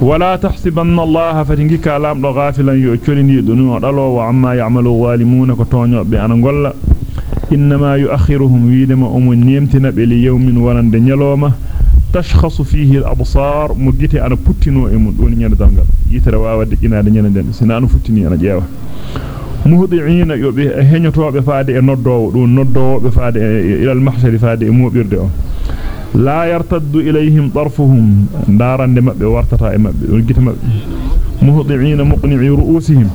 ولا تحسبن الله فتنجك لام غافلا يؤكلني دنو دلو وعما يعمل الظالمون كتونيو بأن غولا إنما يؤخرهم ويدما أم نيمتنا بليوم ولند نيلوما تشخص فيه الأبصار. مجيتي أنا بوتينو إمون دون نيانا دانغال يترى واود إنا نيانا دان سنانو فتيني أنا جاوة مهضعين يوبي. هنيتو بفادي نودو دون نودو بفادي إلى المحشر فادي مو بيردو لا يرتد إليهم طرفهم. دارا مبه ولجت مبه مهضعين مقنعي رؤوسهم.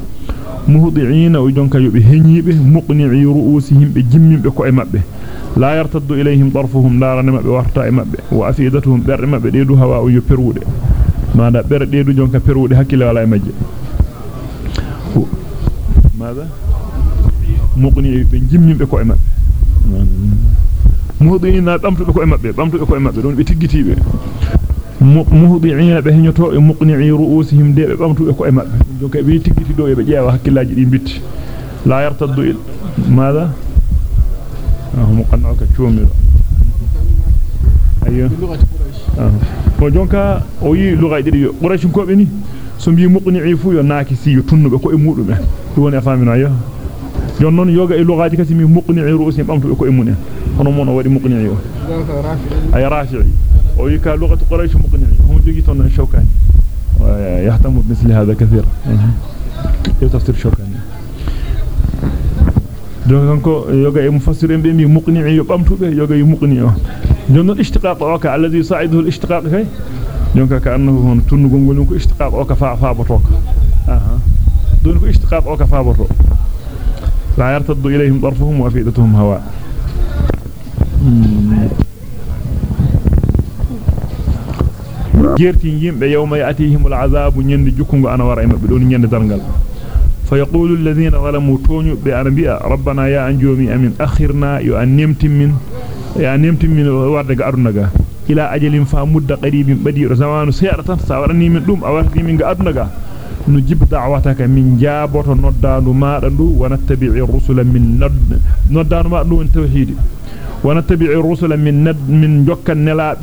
مهضعين وجونكا يبي هنيبه مقنعي رؤوسهم بجمم بكو مبه لا يرتد إليهم طرفهم. دارا مبه ورتتا مبه وأفئدتهم بر مبه ديدو هواء يبرود ماذا بر ديدو جونكا برود حكي ولا مجه ماذا؟ مقنعي بجمم بكو مبه muhdina bamtudo ko e mabbe bamtudo ko e mabbe don be tiggitibe muhdiina be henyoto e muqni'i ru'usihim de be bamtudo ko e mabbe donc be tiggiti do e be jeewa hakkilaji di bitti la yartaddu il آه مقنعك تشوميرو أيوه آه ko jonka o yi lugay didi quraish ko be ni so mbi muqni'i fu yo naaki si yo tunnube ko e mudum en dum woni afamino ayo jon non yoga e lugaji kasi mi muqni'i ru'usihim bamtudo ko e mun en hono mon o wadi muqni'i o ay rafi'i o yika lughatu quraish muqni'i hum jogi ton shawkani يهتم بمثل هذا كثيرا تفسير شوكاني donc kanko yoga e mufassir en be mi muqni'i yo bamtube yoga e muqni'i o non ishtiqaq o ka alladhi sa'iduhu al-ishtiqaq kay donc ka annahu hon tunnugol ngol ko ishtiqaq o ka fa fa botok aha don ko ishtiqaq o ka fa botok darfuhum wa afidatuhum hawa jertin yimbe yawma yatihimul azabu nyande jukungo ana wara e mabbe don nyande dargal فيقول الذين ظلموا تونيو بأنبياء ربنا يا أنجومي أمين. أخرنا نمتم من يا نمتم من وردك أرنغا إلى أجل فمد قريب بدير زمان سيارة ساورني من دوم. أورني من أرنغا نجيب دعوتك من جابوت نودان ما دندو ونتبع الرسل من ند نودان ما دو توحيد ونتبع الرسل من ند من جوكا نلا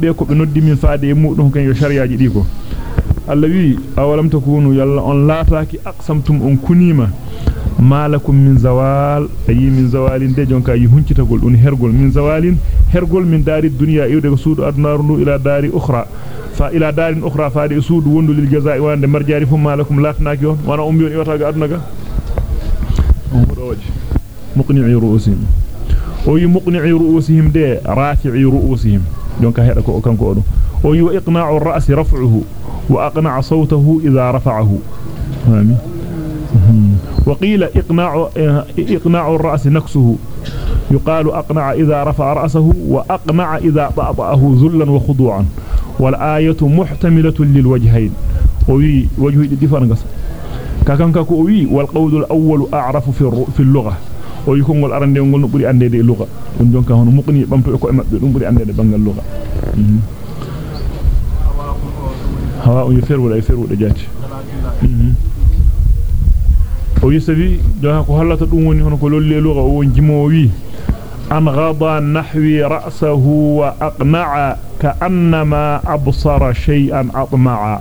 faade e mudum kan yo shariaaji di ko Allah wi awalam takunu yalla on laataaki aqsamtum on kunima malakum min zawal ayi min zawalin de jonka yi huncitagol dun hergol min zawalin hergol min dari dunya iwde suudu adnaru ndu ila dari ukhra fa ila darin ukhra faade suudu wondu lil jazaa'i wande marjari fu malakum laatnaaki on wana umbi on iwata ga aduna ga on hudoji muqni'i ru'usihim o yi muqni'i ru'usihim de rafi'i ru'usihim jonka heda ko kanko odum o yi iqna'u ar-ra's raf'uhu wa aqna'a sawtahu idha rafa'ahu amin وقيل إقناع إقناع الرأس نكسه. يقال أقنع إذا رفع رأسه وأقنع إذا طأطأه ذلا وخضوعا. والآية محتملة للوجهين. وي وجه ديفرنغس كاكان كاكو وي والقول الأول أعرف في في اللغة. ويكون الأرندي lugha dum jonka hono muqni bamto ko e mabbe dum buri andede bangal lugha hawa on yeferwul ay ferwude jaati o yisabi jonka ko hollata dum woni hono ko lolle lugha o jimo wi an ghada nahwi ra'sahu wa aqna'a ka'annama absara shay'an atma'a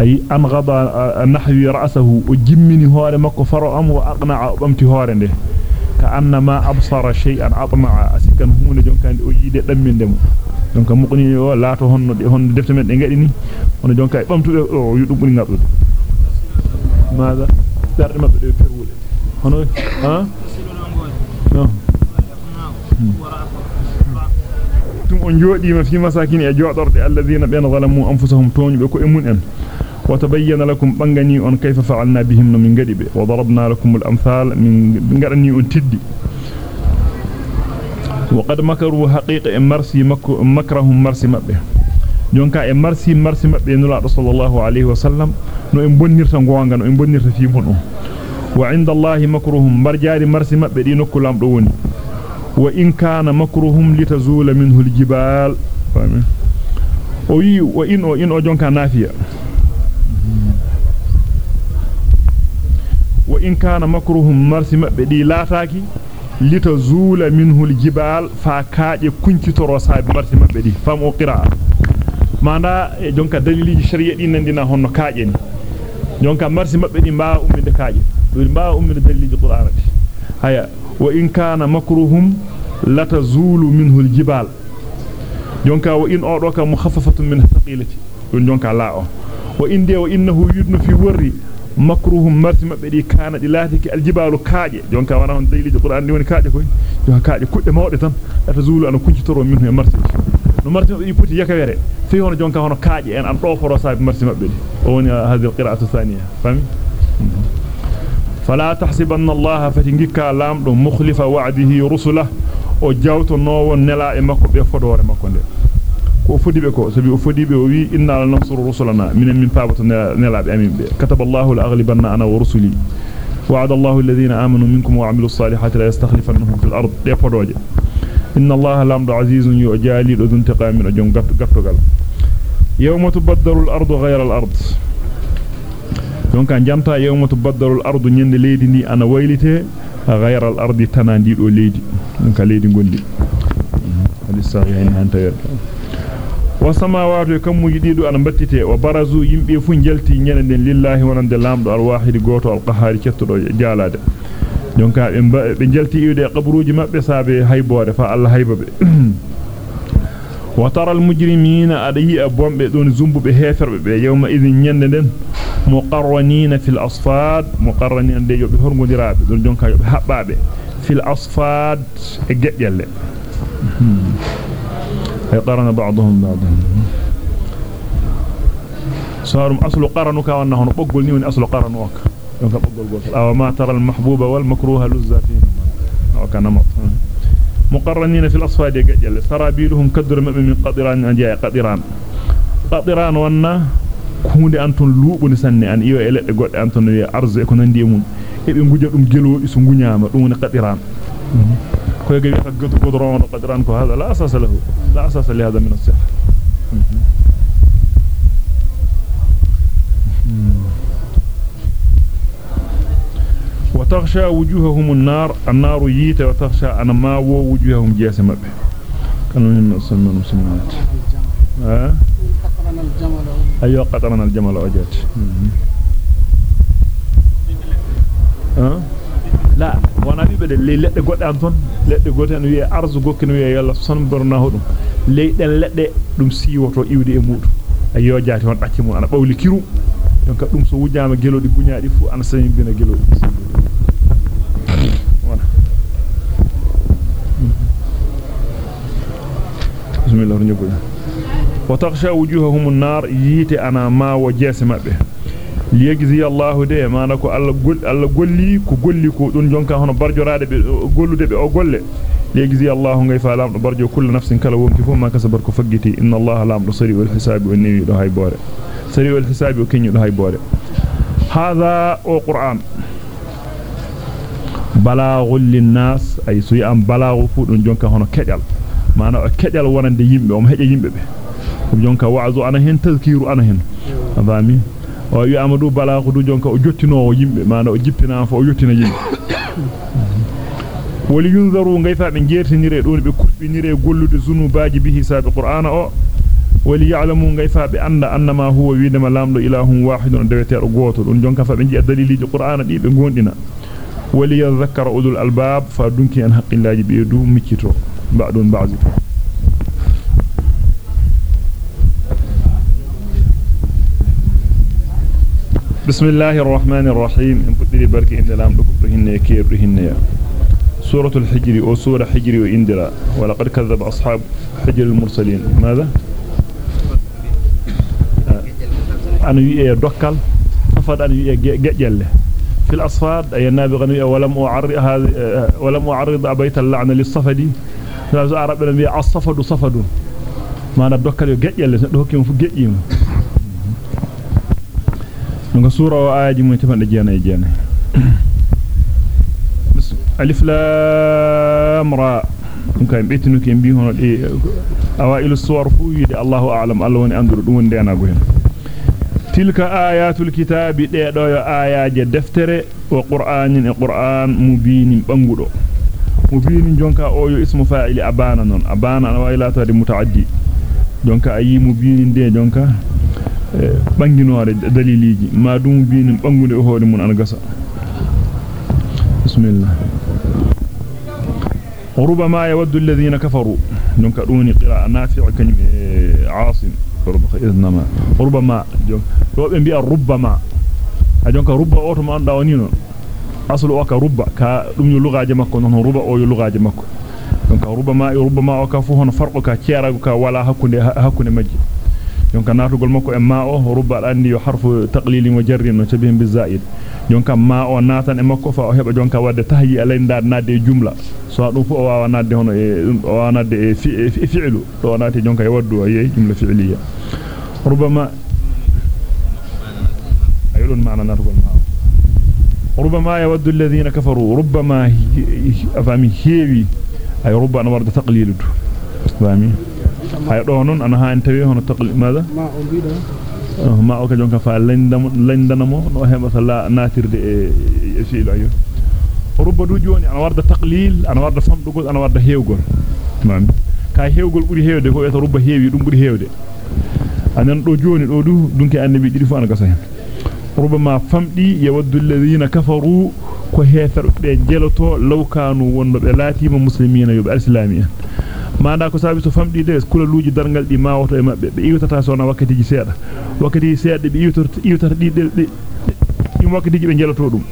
ay an ghada nahwi ra'sahu o jimmini hoore makko faro am wa aqna'a bamti hoore nde ka'annama absara shay'an atma'a asikan huune jonkande o yide damminde mo donc muqni o laato honno de honno defte men de ngadi ni hono jonka bamtude o yudum buri ngadude maada darde mabbe de perwude hono ha tum on joodima fi masakin e joodorde alladheena ben zalamu anfusahum toñbe ko e mun en وتبين لكم بانغني bihim no min gadi be wa darabna lakum al-amthal min ngadani on tiddi وقد مكروا حقيقة مرسي مكرهم مرسي مبه jonka e marsi marsi mabbe nula sallallahu alayhi wa sallam no en bonnirta gonga no en bonnirta fi mun wa inda allahi makruhum marjari marsi mabbe di nokku lamdo woni wa in kana makruhum litazula minhu aljibal fami o wi wa in o in o jonka nafiya wa in kana makruhum marsi mabbe di lataki litazula minhu aljibal fa kaaje kuncitoro saabi marsi mabbe di fam o qira'a manda e jonka daliliji sharia di nandina honno kaajeni jonka marsi mabbe di mbaa umminde kaaje do mbaa umminde daliliji qur'anati haya wa in kana makruhum latazulu minhu aljibal jonka wa in odo ka mukhaffafatun min thaqilati don jonka la o wa inde wa innahu yudnu fi warri makruhum marsi mabbe di kana di latiki aljibalu kaaje jonka wana on daliliji qur'an di woni kaaje koy jonka kaaje kudde mawde tan latazulu an kuncitoro minhu e marsi مرتي في هون جون كهون كاجي ان اندوفورو سايب مرتي مبدي وني هذه القراءه الثانية فهمي فلا تحسبن الله فتنجيكا لام مخلف وعده رسله أو جاوتو نو نلا امكو بي فدور ماكو دي كو فدي بي كو سبي فدي بي وي ان لنصر رسلنا من من بابت نلا امين بي كتب الله الاغلبن أنا ورسلي وعد الله الذين امنوا منكم وعملوا الصالحات لا يستخلفنهم في الأرض دي فدوجي إن الله لامد عزيز يجالي ذو انتقام من جون غفتغال يوم تبدل الأرض غير الأرض donc janta yawma tubaddalu al-ardu nyande leydi ndi ana waylite ghayra al-ardi tanandi do leydi donc leydi gondi hadis sahihain hanta yadda wa samawati kamuji dido ana battite wa barazu yimbe fu jalti nyande lillahi wonande lamdo al-wahid goto al-qahhar kettudo jalade jonka be be jalti iwde qabruji mabbe saabe haybore fa Allah haybabe wa tara al-mujrimina adayi abombe don zumbube heferbe be yawma idhin nyande den muqarranina fil asfad muqarranina de yobe horgondiraabe don jonka yobe habbaabe fil asfad e geddelle ay qarana ba'dhum ba'dhan sarum aslu qaranuka wa hono boggol ni woni أو ما ترى المحبوب والمكروه لزافين أو كان مط مقرنين في الأصفاد يجل سرابيلهم كدر من قدران أن جاء قدران قدران وأن كون أنتم لوب نسني أن إيو إلى قد أنتم إيوه أرز يكون عندي من إذا نجدهم جلو يسمو نعم لون قدران كل جبهة قدران قدران كهذا لا أساس له. لا أساس لهذا من السحر. mm -hmm. وتخشى وجوههم النار النار ييت وتخشى أن ما وجوههم جاس مب كانوا هنا سمنا سمنات أيوة قطرنا الجمل وجات. لا وأنا بيبدل لي لد غود أنتون لد غود أنو يي ارزو غوك نو يي يالا سون برنا هودو لي دن لد دوم سي ووتو إيودي اي مودو ايو جاتي هون باتي مو أنا باولي كيرو. دونك دوم سو وجاما جيلودي بنيا دي فو أنا سيمي بينا جيلودي بسم الله نجبوا وتخشى وجوههم النار ييت أنا ما وجس مبه ليجزي الله ده ما نكو الله قل الله قولي كو دون جونكا هون برجوراده غولوده بي أو غول ليجزي الله غي فالام برجو كل نفس كلا وونكي فما كسبر كو فغيتي ان الله لام بصري والحساب والنبي دو هاي بوره سري والحساب وكني دو هاي بوره هذا القران بلاغ للناس اي سوي ام بلاغ فودون جونكا هون كديال mana o kedal wonande yimbe o heje yimbe be dum jonka wa'zu ana hen tazkiru ana hen abami o wi amadu balaghu du jonka o jottinowo yimbe mana o jippina fo o yottina yimbe wali yunzaru ngayfa be jertinire don be kulbinire gollude zunubaaji bi hisabi qur'ana o wali ya'lamu ngayfa be anda annama huwa widama lamdo ilahun wahidun dewetedo goto don jonka fa be ji daliliji qur'ana di be gondina wali yadhakkara ulul albab fa dunki an haqqillaji be du miccito ba'dun ba'dito بسم الله الرحمن الرحيم ان بدي بركي ان لام دكو هن كير هن سورة الحجر أو سورة حجر واندرا ولقد كذب اصحاب حجر المرسلين ماذا أنا وي دوكال أنا وي ججل في الاصفاد اي نابغن ولم هذا ولم اعرض بيت اللعن للصفدي فاز عرب بي الصفد صفد ما أنا دوكال ججل دو هكيم fu gejjima nga sura o aaji mo tefande jeena e jeena alif lam ra kay betinuki mbi hono de awailu suwar fu yide Allahu a'lam Allah woni anduru dum wonde anago hen tilka ayatul kitabi de do yo ayaje deftere wa qur'anin e qur'an mubinin bangudo jonka o yo ismu fa'ili abana non abana ana waylata de mutaaddi jonka ayimu biini de jonka banginore daliliji ma dum biini bangunde o hoore mun an gasa bismillah وربما يود الذين كفروا دونك دوني قراءه نافع كنم عاصم ربما ربما روبه بيا ربما دونك رب اوتو ما اندا ونينو aslu o ka rubba ka dum yo lugaaje makko non ruba o yo lugaaje makko donc rubama rubama o ka fu hono farqo ka ciarago ka wala hakkunde hakkunde majji donc natugol makko e ma o rubba andi yo harfu taqlilin wa jarrin no tabihim bizaid donc ma o natan e makko fa o heba jonka wadde tahyi alay ndar nadde jumla so dum fu o wawa nadde hono e o wawa nadde e fi'lu do nati jonka e waddu yeyi jumla fi'liya rubama ayolon maana natugol ma ربما يود الذين كفروا ربما افامي هيوي اي ربما ورد تقليل فامي hay do non ana haan tawi hono taqli mada ma o bida ma o ka jonka fa lendam lendanamo no heba sala natirde e fiilo ayo rubba du joni ana warda taqlil ana warda famdugol ana warda hewgol mam ka hewgol buri hewde ko eto rubba heewi dum buri hewde anan do joni do du dunki annabi didi fu ana gasa hen ربما فمدي يود الذين كفروا كهثر بجلتو لو كانوا وندو بلاتي مسلمين يب الاسلاميين ما famdi de kulaluuji dargal di mawoto e mabbe be iwtata sona wakkatiji seeda wakkati seeda be iwtorta iwtata di de dum wakkatiji be jeloto dum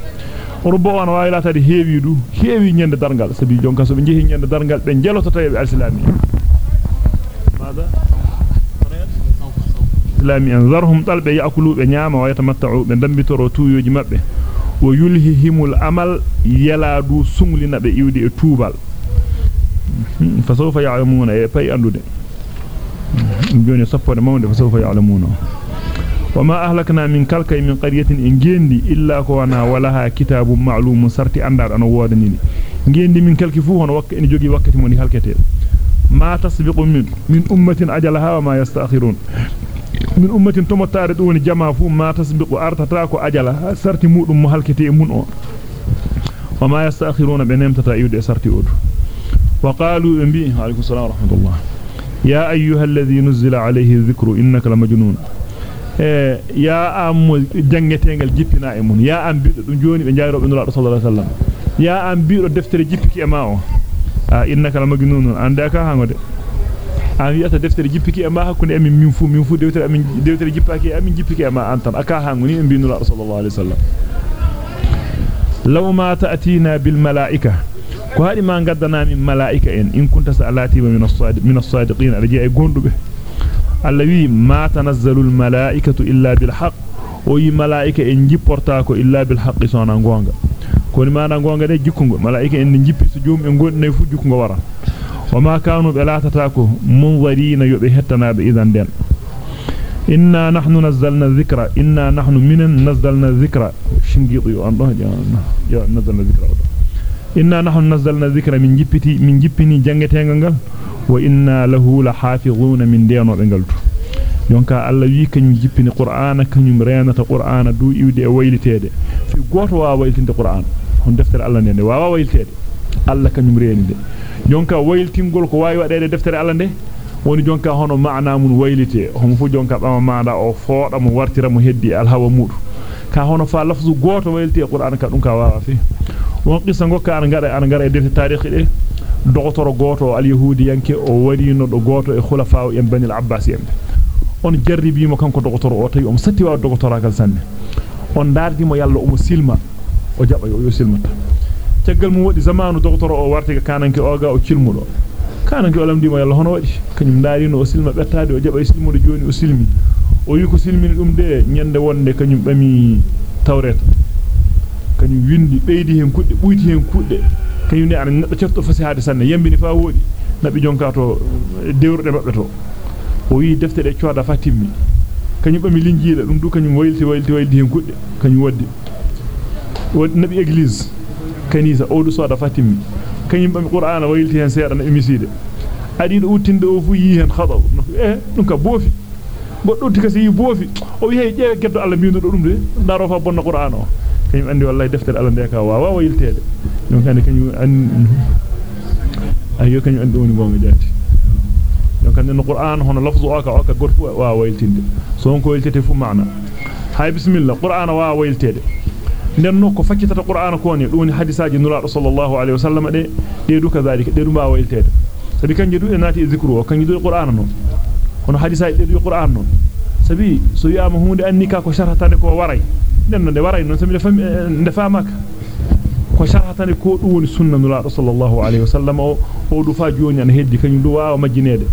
rubbo wan waylata di heewi du heewi nyande dargal sabi jonka so be jehi nyande dargal be jeloto tay be alislami mada islami an zarhum talbe yaakulu be nyaama wa yatamatta'u be dambitoro tuuyoji mabbe wa yulhihimul amal yaladu sunglina be iwdi e tuubal fa sawfa ya'lamuna e pay andude joni sappode mawde fa sawfa ya'lamuna wama ahlakna min kalkay min qaryatin in gendi illa ko wana walaha kitabun ma'lumun sarti andar an wodani gendi min kalki fu hono wakka en jogi min ummatin tomottaare do woni jama fu ma tasbiqu artata ko ajala sarti mudum mo halkete e mun o wama yastakhiruna benemtata yude sarti odu wa qalu bi alaykum assalam wa rahmatullah ya ayyuha alladhi nuzila alayhi dhikru innaka lamajnun e ya am jangetengal jippina e mun ya am bido dum joni be jayro be nulaado sallallahu alaihi wasallam ya am bido deftere jippiki e ma o innaka lamajnun ande ka hangode an wi'ata deftere jippiki e ma hakkunde amin min fu min fu deftere amin deftere jippaki amin jippiki e ma antan aka hanguni en binu sallallahu alaihi wasallam law ma ta'tina bil malaika ko hadi ma gaddana min malaika en in kunta sa'alati min as-sadiq min as-sadiqin alaji ay gondube allawi ma tanazzalu al malaikatu illa bil haqq o yi malaika en jipporta ko illa bil haqqi sona gonga koni mana gonga de jikkungo malaika en jippi so joom en gonde fu jikkungo wara وما كانوا بلاتتاكو منظرين يبهتنا بإذن دين. إنا نحن نزلنا الذكر إنا نحن من نزلنا الذكر. شنجيطي الله يا نزلنا الذكر. إنا نحن نزلنا الذكر من جبتي من جبني جنگتينغال وإنا له لحافظون من ديانو بنغالتو jonka alla wi kanyum jippini qur'ana kanyum renata qur'ana du iwde e waylitede fi goto wa wayltinde qur'an hon deftere alla nende wa wayltede alla kanyum renide jonka wayltingol ko wawi wadede deftere alla nde woni jonka hono maana mun waylite homo fu jonka bama maada o fooda mo wartira mo heddi alhawa mudu ka hono fa lafzu goto waylti e qur'an ka dum ka wawa fi won qissa ngokka an ngada an ngara e defte tarihi de dogotoro goto al yahudi yanke o wari no do goto e khulafa en banil abbas yembe on jarribi mo kanko dogotoro o tawi o satti wa sanne on dardi yalla o silma o jaba yo yo teggal mu wadi zamanu docteur o warti kananke oga o cilmudo kananke o lamdimo yalla hono wadi kanyum darino o silma bettaade o jaba silmudo joni o silmi o wi ko silmini dum de nyande wonde kanyum bami tawret kanyum windi beydi hen kudde buyti hen kudde kanyum ne an neddo certo fasihade sanne yambini fa wodi nabi jonka to dewrude mabbe to o wi deftere cioda fatimmi kanyum bami linjiida dum du kanyum waylti waylti waylti hen kudde kanyum waddi nabi église kanisa o du soda fatimmi kanyum bami qur'ana waylti hen seeda na emiside adi do utinde o fu yi hen khadaw eh dum ka bofi goddo tikasi yi bofi o wi hey jeewe geddo Allah biindo dum de daro fa bonna qur'ana o kanyum andi wallahi deftere Allah de ka wawa wayltede donc andi kanyum an ayo kanyum andi woni gonga jatti donc jonka den qur'an hono lafzu o ka o ka gorfu wa wayltinde so on ko wayltete fu maana hay bismillah qur'an wa wayltede ko ni doni hadisaaji nulaado sallallahu alaihi wasallam de de du kazalika de du ma wayltede sabi kanje du enati zikru o kanje du qur'an non hono hadisaaji de du qur'an non sabi so yama hunde annika ko sharhatane ko waray den no de waray non sabi de famaka ko sharhatane ko dum woni sunna nulaado sallallahu alaihi wasallam o o du fa joni an heddi kanyum du waawa majjinede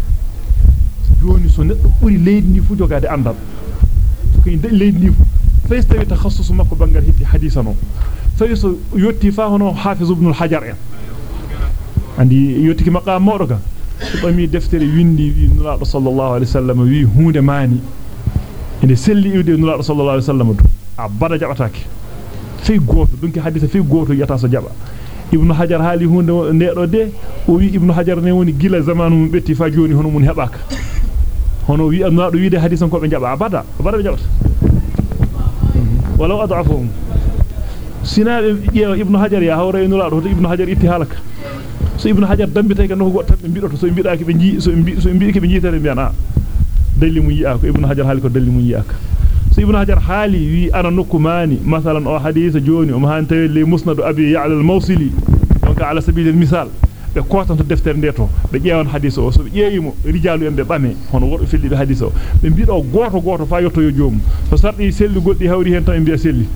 joni so neddo buri leydi ni fu jogade andal ko leydi ni fayso tawi takhassus makko bangal heddi hadisano fayso yotti fa hono hafiz ibn al-hajar en andi yotti ki maqam mawdo ka bami deftere windi wi nulaado sallallahu alaihi wasallam wi hunde mani inde selli iwde nulaado sallallahu alaihi wasallam do abada jabatake fey goto dunki hadisa fey goto yata so jaba ibn hajar haali hunde needo de o wi ibn hajar ne woni gila zamanu mum betti fa joni hono mun hebaka hono wi nulaado wiide hadisan ko be jaba abada abada be jabata ولو أضعفهم سنا ابن حجر يا هوري نولا دو ابن حجر bidoto so bidaaki be ji so bi so bi ke be jitare be ana dalli mu yi'a ko ibn hajar hali ko dalli mu yi'a ka so ibn hajar hali wi ana nukumani masalan o hadith joni o han tawi li musnad abi ya'la al-mawsili donc ala sabil al-misal be kotanto deftere ndeto be ƴeewan hadith o so be ƴeewimo rijalu en be bame hono wordo filli be hadith o be bido goto goto fa yotto yo joom so sardi selli goldi hawri hen tan e biya selli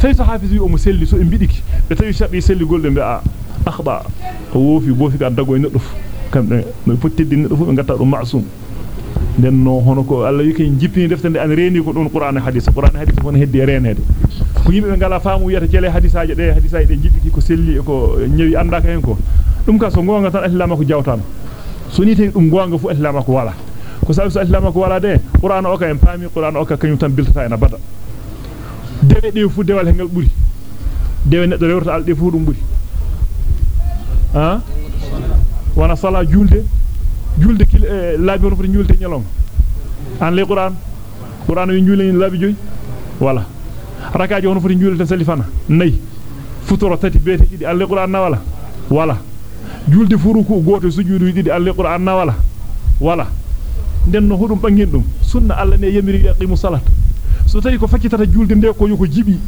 tay so hafiz wi o mo selli so e bidiki be tawi sardi selli golde be a akhda o wofi bofi ga dago e neddo fu kambe no fottiddi neddo fu be gatta dum ma'sum den no hono ko Allah yake jippini deftere an reeni ko don qur'an e hadith qur'an e hadith won heddi reenede ko yimbe be ngala faamu wiyata cele hadisaaje de hadisaaje de jippiki ko selli e ko nyewi andaka hen ko dum ka so gonga tan islama ko jawtan so ni tay dum gonga fu islama ko wala ko sabi so islama ko wala de qur'an o ka en paami qur'an o ka kanyum tan biltata ena bada dewe de fu dewal hengal buri dewe neddo rewrata alde fu dum buri ha wana sala julde julde kil hono foti julde nyalom an le qur'an qur'an wi julde laabi joy wala rakaaji hono foti julde salifana nay futoro tati beete didi an le qur'an na wala wala julde furuku goto sujudu didi alle qur'an na wala wala den no hudum bangin dum sunna alla ne yamiri yaqimu salat so tawi ko fakkitata julde nde ko yuko jibi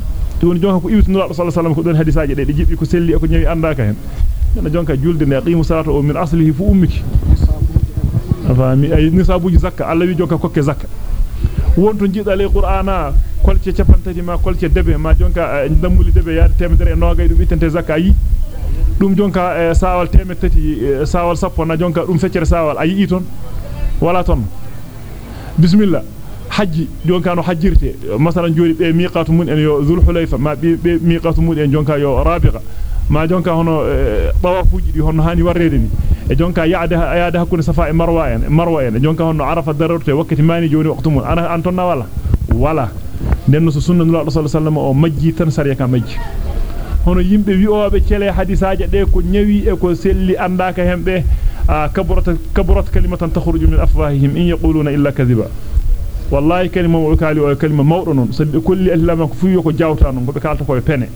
don jonka ko ibnu sallallahu alaihi ko don hadisaaje de de jibi ko selli ko nyawi andaka hen den jonka julde ne yaqimu salata o min aslihi fu ummiki afami ay nisabuji zakka alla wi jonka kokke zakka wonto jida le qur'ana kolce capantati ma kolce debe ma jonka dammuli debe yaade temedere e nogay dum itente zakka yi dum jonka e sawal temetati sawal sappo na jonka dum feccere sawal ayi ton wala ton bismillah haji jonka no hajjirte masalan jori be miqatu mun en yo zul hulayfa ma be miqatu mun en jonka yo rabiqa ma jonka hono tawafuji di hono hani warrede ni e jonka yaada yaada hakkunde safa e marwa en marwa en jonka hono arafa darorte wakati mani joni waqtu mun ana anton na wala wala denno so sunna nulaado sallallahu alaihi wasallam o majji tan sariya ka majji hono yimbe wi'obe cele hadisaaje de ko nyawi e ko selli andaka hembe kaburat kaburat kalimatan takhruju min afwahihim in yaquluna illa kadhiba wallahi kalima mo kali o kalima mawdo non sabbi kulli islama ko fuyo ko jawta non be kalta ko e pene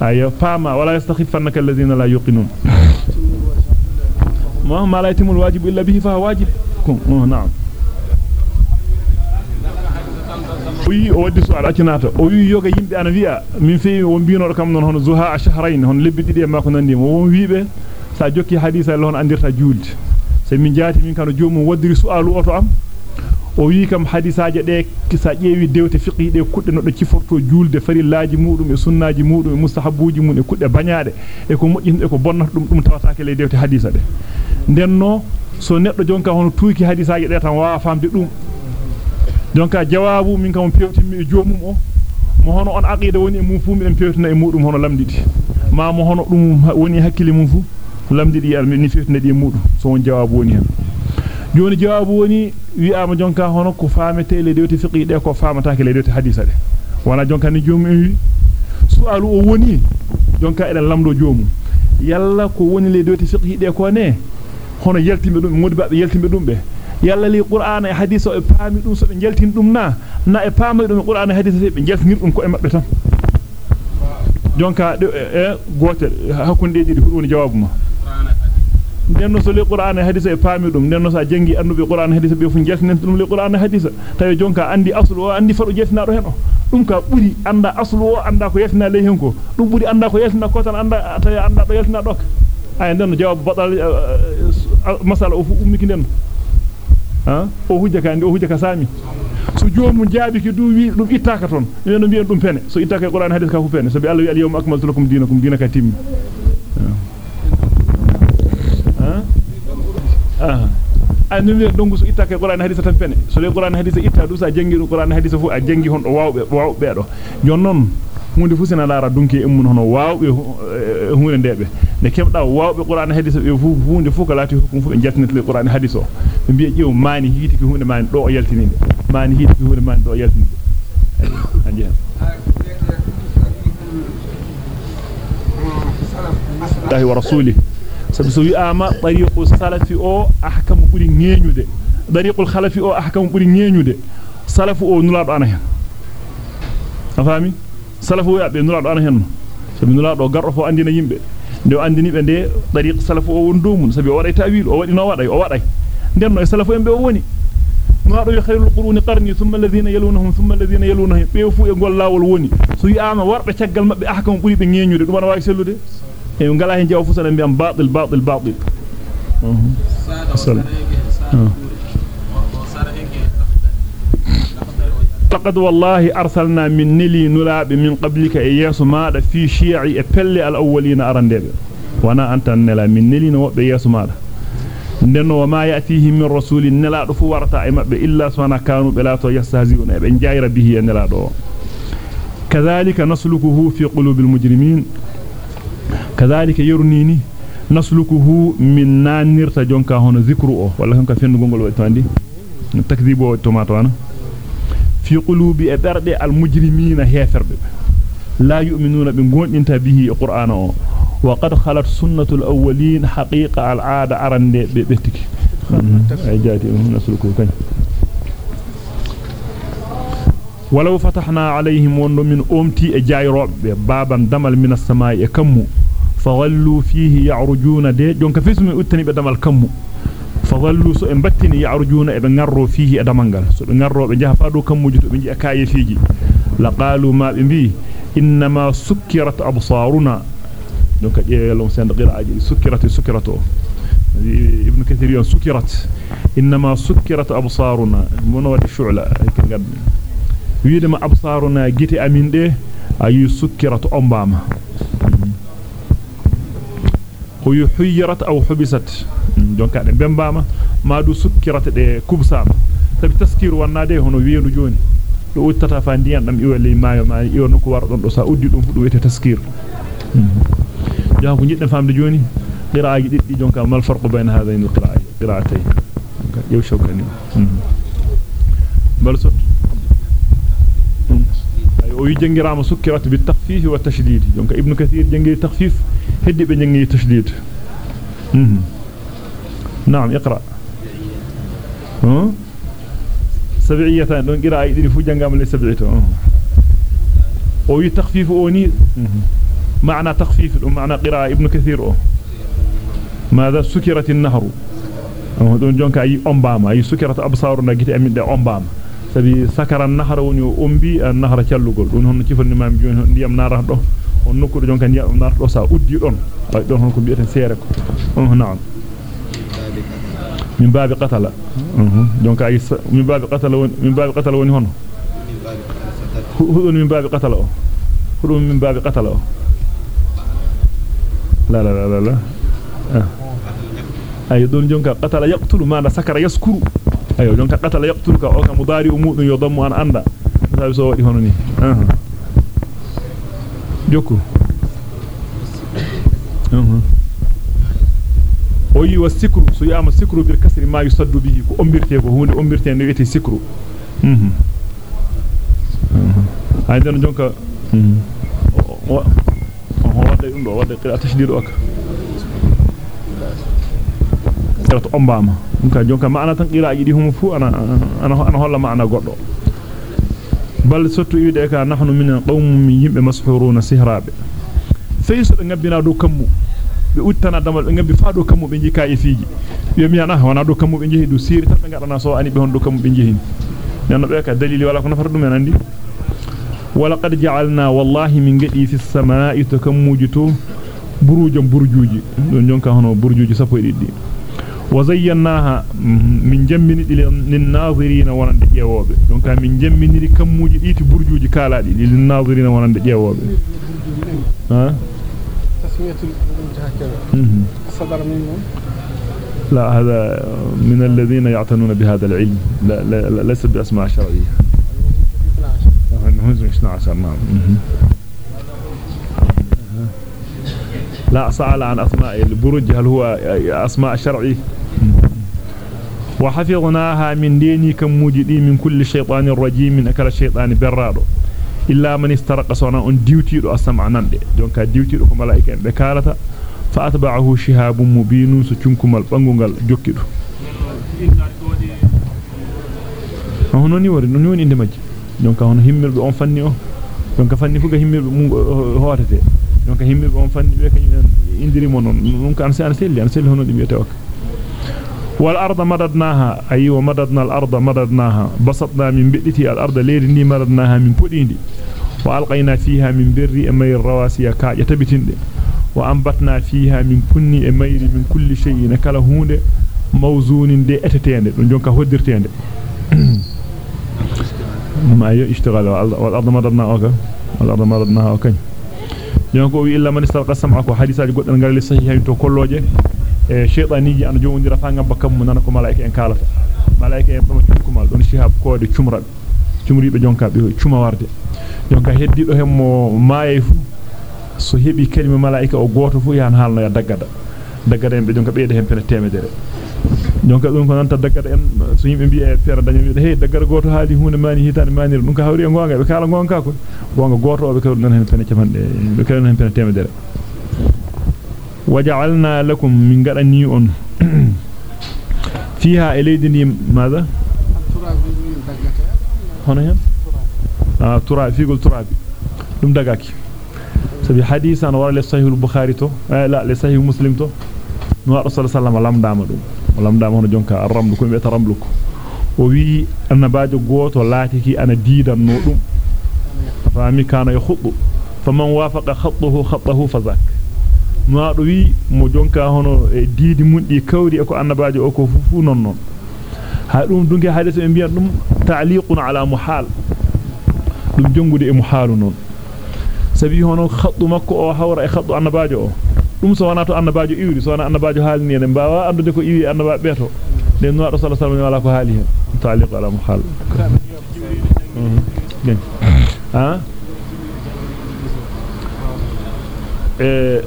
ayo pama wala yastakhifannaka alladhina la yuqinun ma ma la yatimul wajib illa bihi fa wajib kum na'am wi o waddi su'al acinata o wi yoga yimbe ana wi'a min feewi won biino kam non hono zuha shahrayn hon lebbi didi e mako nandi mo won wiibe sa jokki hadisa lon andirta julde se min jaati min kano jomum waddiri su'alu oto am o wi kam hadisaaje de sa ƴeewi dewte fiqhi de kudde no do ciforto julde farillaaji mudum e sunnaaji mudum e mustahabuji mun e kudde bañaade e ko mojjinde e ko bonnata dum dum tawataake le dewte hadisa de denno so neddo jonka hono tuuki hadisaaje de tan waa famde dum jonka jawabu min kam pewtimi e jomum o mo hono on aqida woni e mum fu mi en pewtina e mudum hono lamdidi ma mo hono dum woni hakkile mum fu lamdidi al ni pewtina di e mudum so won jawabu woni hen joni jawabu woni wi'ama jonka hono ko famete le dewte fiqi de ko famata ke le dewte hadisa de wana jonka ni jomum en wi su'alu o woni jonka eden lamdo jomum yalla ko woni le dewte fiqi de ko ne hono yaltimbe dum modi babbe yaltimbe dum be yalla li qur'ana e hadith e paami dum so be jaltin dum na na e paami dum qur'ana e hadith be jaltinir dum ko e mabbe tan jonka e gotel hakkunde didi fu woni jawabu ma denno so le qur'an e hadisa e paami dum denno sa jangi andube qur'an e hadisa be fu jaltinen dum le qur'an e hadisa tawi jonka andi aslu o andi fado jaltina do hen o dum ka buri anda aslu o anda ko jaltina le hen ko dum buri anda ko jaltina ko tan anda tawi anda do jaltina do ay denno jawab badal masala o fu ummiki den o hujja ka andi o hujja ka sami. So joomu jaabi ki du wi dum ittaka ton. No biyen dum pene. So ittaka qur'an hadith ka ko pene. So bi allah wi al yawma akmaltu lakum dinakum dinaka timmi. Ah no wi dongu so ittaka qur'an hadith tan pene. So le qur'an hadis itta du sa jangi do qur'an hadith fu a jangi hon do wawbe wawbe do jonnon hunde fu sina lara dunki emmun hono wawbe hunde ndebe ne kemda wawbe qur'an hadith e fu hunde fu ko lati hukum fu be jaltinete le qur'an hadith o be biye jew mani hiti ki hunde mani do o yaltininde mani hiti ki hunde mani do o yaltininde anje Allah wa rasuli sabi so wi ama tariqu salafi o ahkamu buri ngeñude tariqul khalafi o ahkamu buri ngeñude salafu o nulado ana hen afami salafu ya be nulado ana hen sabi nulado gardo fo andina yimbe de andini be de tariq salafu o won domun sabi o waday tawil o wadi no waday o waday denno e salafu en be woni nulado yo khairul quruni qarni thumma alladhina yalunhum thumma alladhina yalunhum be fu e gol lawol woni so yi'ama warbe tiagal mabbe ahkam buri be ngeñude dum wana wawi sellude e ngala hen jaw fusana mbiam batil batil batil لقد والله أرسلنا من نلي نلاب من قبلك إياس ماذا في شيعي أبل الأولين أرندب وأنا أنت نلا من نلي نوب إياس ماذا ndeno wama yatihi min rasulin nela do fu warata e mabbe illa sona kanu bela to yastahzi'un e be jayra bihi nela do kadhalika naslukuhu fi qulubil mujrimin kadhalika yurnini naslukuhu min nanirta jonka hono zikru o walla kanka fendu gongol wato andi takdibo tomato ana fi qulubi e berde al mujrimina heferbe la yu'minuna bi gondinta bihi qur'ana o وقد خلت سنة الأولين حقيقة العادة عرند بيتك. ولو فتحنا عليهم ون من أمتي جايرب بابا دمل من السماء كم فظلوا فيه يعرجون دي. جونك في اسمي أتني بدمل كم فظلوا سوء انبتني يعرجون ابن غرو فيه ادمانغال سوء غرو بجها فادو كم جوتو بنجي اكاي فيجي. لقالوا ما بي إنما سكرت أبصارنا. دونك ايلون سند قراءه سكرت سكرت. ابن كثير سكرت. إنما سكرت أبصارنا. منور الشعلة؟ ويدم أبصارنا جيت أمين دي أي سكرت امباما هو حيرت أو حبست. دونك يعني بنباما ما دو سكرت دي كوبسام تبي تسكير وناده هنا ويو جوني. لو اتتفا ديان دم يولي ما ما يونو كوار دون دو سا أودي دون فدو ويته تسكير. mm -hmm. Joni qiraaji diddi jonka mal farqu bayna hadayn alqiraa'i qira'atayn yow shawkani bal sot ay o yijengirama sukkirat bi takhfif wa tashdid jonka ibn kathir jengi takhfif heddi be jengi tashdid نعم اقرأ ها سبعية دون قراءة يدري فوجان قام لسبعيته أو يتخفيف اوني معنى تخفيف معنى قراءة ابن كثير. ماذا سكرت النهر؟ هذون جونك أي أمبام أي سكرت أبصارنا جت أمد أمبام سبي سكر النهر ونيو أمبي النهر تلو قول ونهم كيف النمام جون ديام ناره ده ونكر جونك ديام نار ده سأودي لهم رايدون هم كم بيتن سيرك. نعم من باب قتل. جونك أي س... من باب قتل ون... من باب قتل ونهم هذون من باب قتل. هذون من باب قتل. La la la ay don jonka qatala yaqtulu ma sakara yaskuru ayo jonka qatala yaqtulu ka o ka mudari umudun yodammu an anda sabi so wadi hono ni jokku o yi wa sikru so yama sikru bil kasri ma yusaddu bihi ko ombirte ko hunde ombirte ne wete sikru mhm ay den jonka o o wadda dum do wadda qira tashdid o ka qira ombama ka jonka maana tan qira yidi hum fu ana ana ana holla maana goddo bal sottu wiide ka nahnu min qawmun min yimbe mashhuruna sihrabe fayso be ngabbina do kammu be uttana damal be ngambi faado kammu be jika e fiiji be mi ana wana do kammu be jehi du siri tan be ngadana so ani be hon do kammu be jehi nanno be ka dalili wala ko nafar dum en andi ولقد جعلنا والله من قديس السماء تكمجتو بروجا برجوجي. نونكا هنا برجوجي سفو ديدي وزيناها من جنبين للناظرين ورند جيوبي دونك من جنبين دي كموجي دي برجوجي كالا دي للناظرين ورند جيوبي ها؟ صدر منهم لا هذا من الذين يعتنون بهذا العلم. لا, لا ليس بأسماء شرعية. 12 نعم لا سأل عن أسماء البروج هل هو أسماء شرعي وحفظناها من ديني كم موجدي من كل شيطان رجيم من أكل الشيطان برادو illa man istaraqa sona on diwtido asama nande donc diwtido ko malaika en be kalata fa atba'ahu shihabun mubin so cunkumal bangungal jokkido hono ni himmirbe on fanni o donc fanni fuga himmirbe mun hotete donc himmirbe on fanni be kanyum indiri mon non kan se an selli an selli hono dum yete ok والأرض مددناها أي ومددنا الأرض مددناها بسطنا من بئتي الأرض ليرني مددناها من بوديندي وألقينا فيها من بر أمير الرواسي كاجة تبتند وأنبتنا فيها من كل أمير من كل شيء نكال هون موزون دي أتتين جونك هدرتين ما يشتغل والأرض مددناها أوكا والأرض مددناها أوكا جونك إلا من استلقى سمعك وحديثات قد أنقل للصحيحين تو كله e sheytaniji ana jomondira fa ngam bakam mun ko malaika en kalata malaika en fama cumkumal don shihab koode cumrabe cumribe jonka be cuma warde jonka heddido hemmo maaye fu so hebi kalima malaika o goto fu yan halno ya daggada daggada en be jonka beede hen pene temedere jonka dum ko nanta daggada en so yimbe bi e pere dañu wi hey daggada goto haali hunde mani hitande mani dum ka hawri e gonga be kala gonga ko gonga goto be kawri nan hen pene camande be nan hen pene temedere لكم من غدني اون فيها اليدني ماذا هنا آه تراب في قول تراب دم دغاكي سبي حديث أنا ورا لصحيح البخاري تو آه لا لصحيح مسلم تو نو رسول صلى الله عليه وسلم لام دام لام دام هنا جونكا الرمل كو بيتا رملكو o wi annabajo goto laatiki ana diidanno dum fami kana yakhuddu faman wafaqa khattahu khattahu fazak ma do wi mo jonka hono e diidi mun di kawri e ko annabaajo o ko fu non non ha dum dunge hadith e biyan dum ta'liqun ala muhal dum jongude e muhalu non sabi hono khaddu makko o hawra e khaddu annabaajo o dum so wana to annabaajo iwri so wana annabaajo halni en baawa andude ko iwi annaba beto den no rasul sallallahu alaihi wasallam ko hali hen ta'liq ala muhal ha eh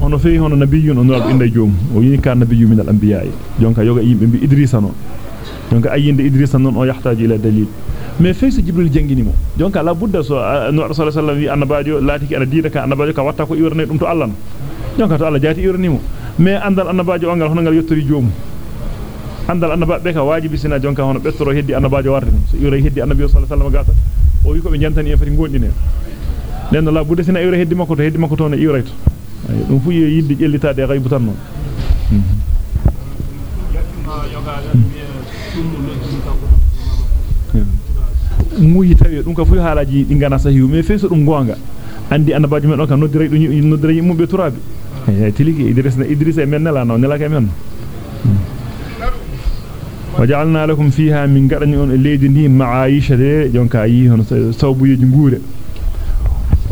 hono feyi hono nabiyyun on wal inda joom o yini ka nabiyyu min al anbiya jonka yoga yimbe bi idrisa non jonka ayinde idrisa non o yahtaaji ila dalil mais fey so jibril jangini mo jonka la budda so no rasul sallallahu alaihi annabajo latiki ana diida ka annabajo ka watta ko iwrane dum to allah jonka to allah jati iwrani mo mais andal annabajo ongal hono ngal yottori joom andal annaba be ka wajibi sina jonka hono bettoro heddi annabajo warde so iwra heddi annabi sallallahu alaihi wasallam gata o wi ko be jantani en fati gondine nen la budda sina iwra heddi makko to heddi makko to ne iwrayto dum fu yidde jellitaade gaybu tan non muyi tawi dum ka fu halaji di ngana sahihu me feeso dum gonga andi annabaaju men on kan noddiray dum noddiray mumbe turabi idris e men nela no nela ka men وجعلنا لكم فيها من ma'aisha de jonka yi hono sawbuyeji nguure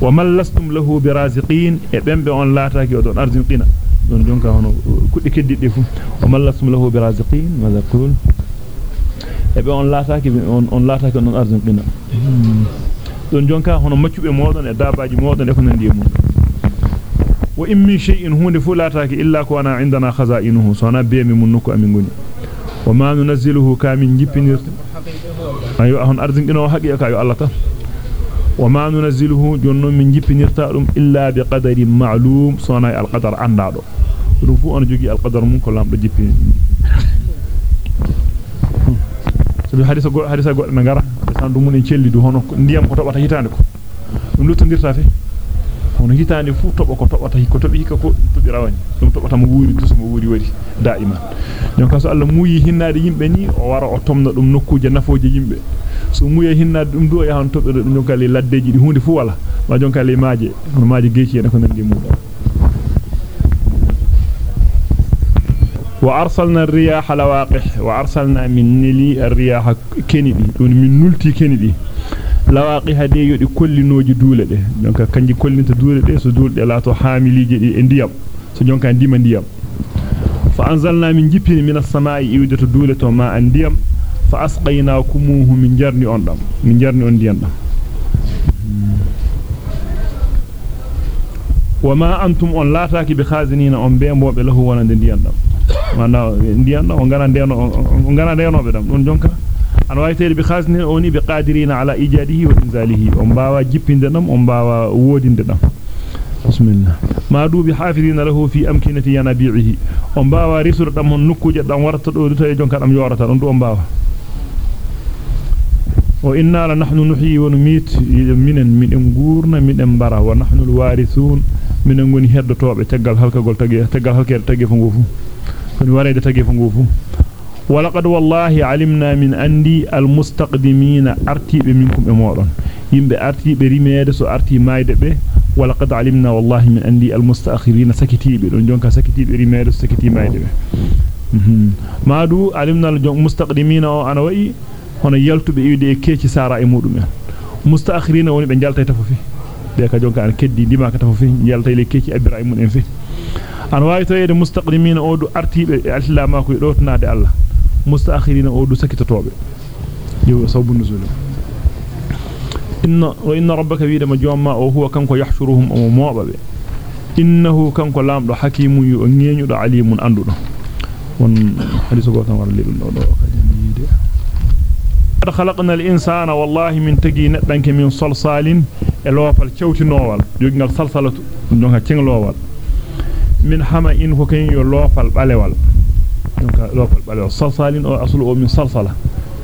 ومن لستم له برازقين ابنبه on laataaki o don arzinqina don jonka hono kuddi keddidde fu ومن لستم له برازقين ماذا يقول ebe on laataaki on on laataaki on arzinqina don jonka hono maccube modon e daabaaji modon e ko nandi mum illa ko ana indana khaza'inuhu sona beemi mun nuko amin goni wa ma nunazziluhu kamin jippinirta ayo on arzinqina o haqiqa ka yo Allah ta وما ننزله جن من qadarin ma'lum sona al qadar andado dum fu on jogi al qadar mun ko lamdo jippini sabi hadisa go hadisa go na ngara san dum mun celli du hono ndiyam ko tobata hitande ko dum lutondirta fe hono hitande fu tobo ko tobata ko tobi hika ko tobi rawani dum tobata mo wuuri to mo wuuri wari daima donc so Allah muuyi hinnaade yimbe ni o wara o tomna dum nokkuje nafooje yimbe so muuyi hinnaade dum do yahan tobe dum donc le laddeji di hunde fu wala ma donc le maaje no maaje geeci en ko nandi muudo وارسلنا الرياح لواقح وارسلنا من نلي الرياح كندي دون من نلتي كندي lawaqiha de yodi kollinoji duule de donc kanji kollinta duule de so duule de laato hamilije di e ndiyam so jonka ndima ndiyam fa anzalna min jippini minas samaa'i iwdata duule to ma an ndiyam fa asqaynakumuhu min jarni on dam min jarni on ndiyam dam wama antum on laataaki bi khazinina on beembobe lahu wonande ndiyam dam mana ndiyam dam on ngana ndeno on ngana ndenobe dam don jonka an wayteede bi khasnin oni bi qadirina ala ijadihi wa inzalihi on baawa jippinde dam on baawa wodinde dam bismillah ma du bi hafidina lahu fi amkinati yanabi'ihi on baawa risur dam on nukkuje dam warata do to e jonka dam yorata don do on baawa wa inna la nahnu nuhyi wa numit minen miden gurna miden bara wa nahnu alwarithun minen goni heddotobe tegal halkagol tagi tegal halkede tagi fu ngofu koni warede tagi fu ngofu ولقد والله علمنا من أندي المستقدمين أرتيب منكم إمورا. يمب أرتيب رميد سو أرتي مايد به ولقد علمنا والله من أندي المستأخرين سكتيب. لون جونك سكتيب رميد سكتي مايد به ما دو علمنا المستقدمين أنا وإي. هنا يلتو بإيدي كيكي سارا إمودو مستأخرين وني بنجالتا تفوفي. ديكا جونك أنا كدي ديما كتفوفي. يلتا إلي كيكي أبرا إمون إنفي. أنا وأي تو يدي مستقدمين أو دو أرتيب. أسلا ماكو يروتنا دي الله. مستأخرين أو دو سكتتوبة يو صوب النزول. إن وإن ربك بيد مجوما أو هو كنكو يحشرهم أو موابا إنه كنكو لامدو حكيم يؤنين يدو عليم أندو ون حديث قوة ورلي قد خلقنا الإنسان والله من تجي نتنك من صلصال الوفل تشوتي نوال. يجنال صلصالة نوها تشين لوال. من حما إن هو كن يلوفل بالوال donc lopal bale aslu o min salsala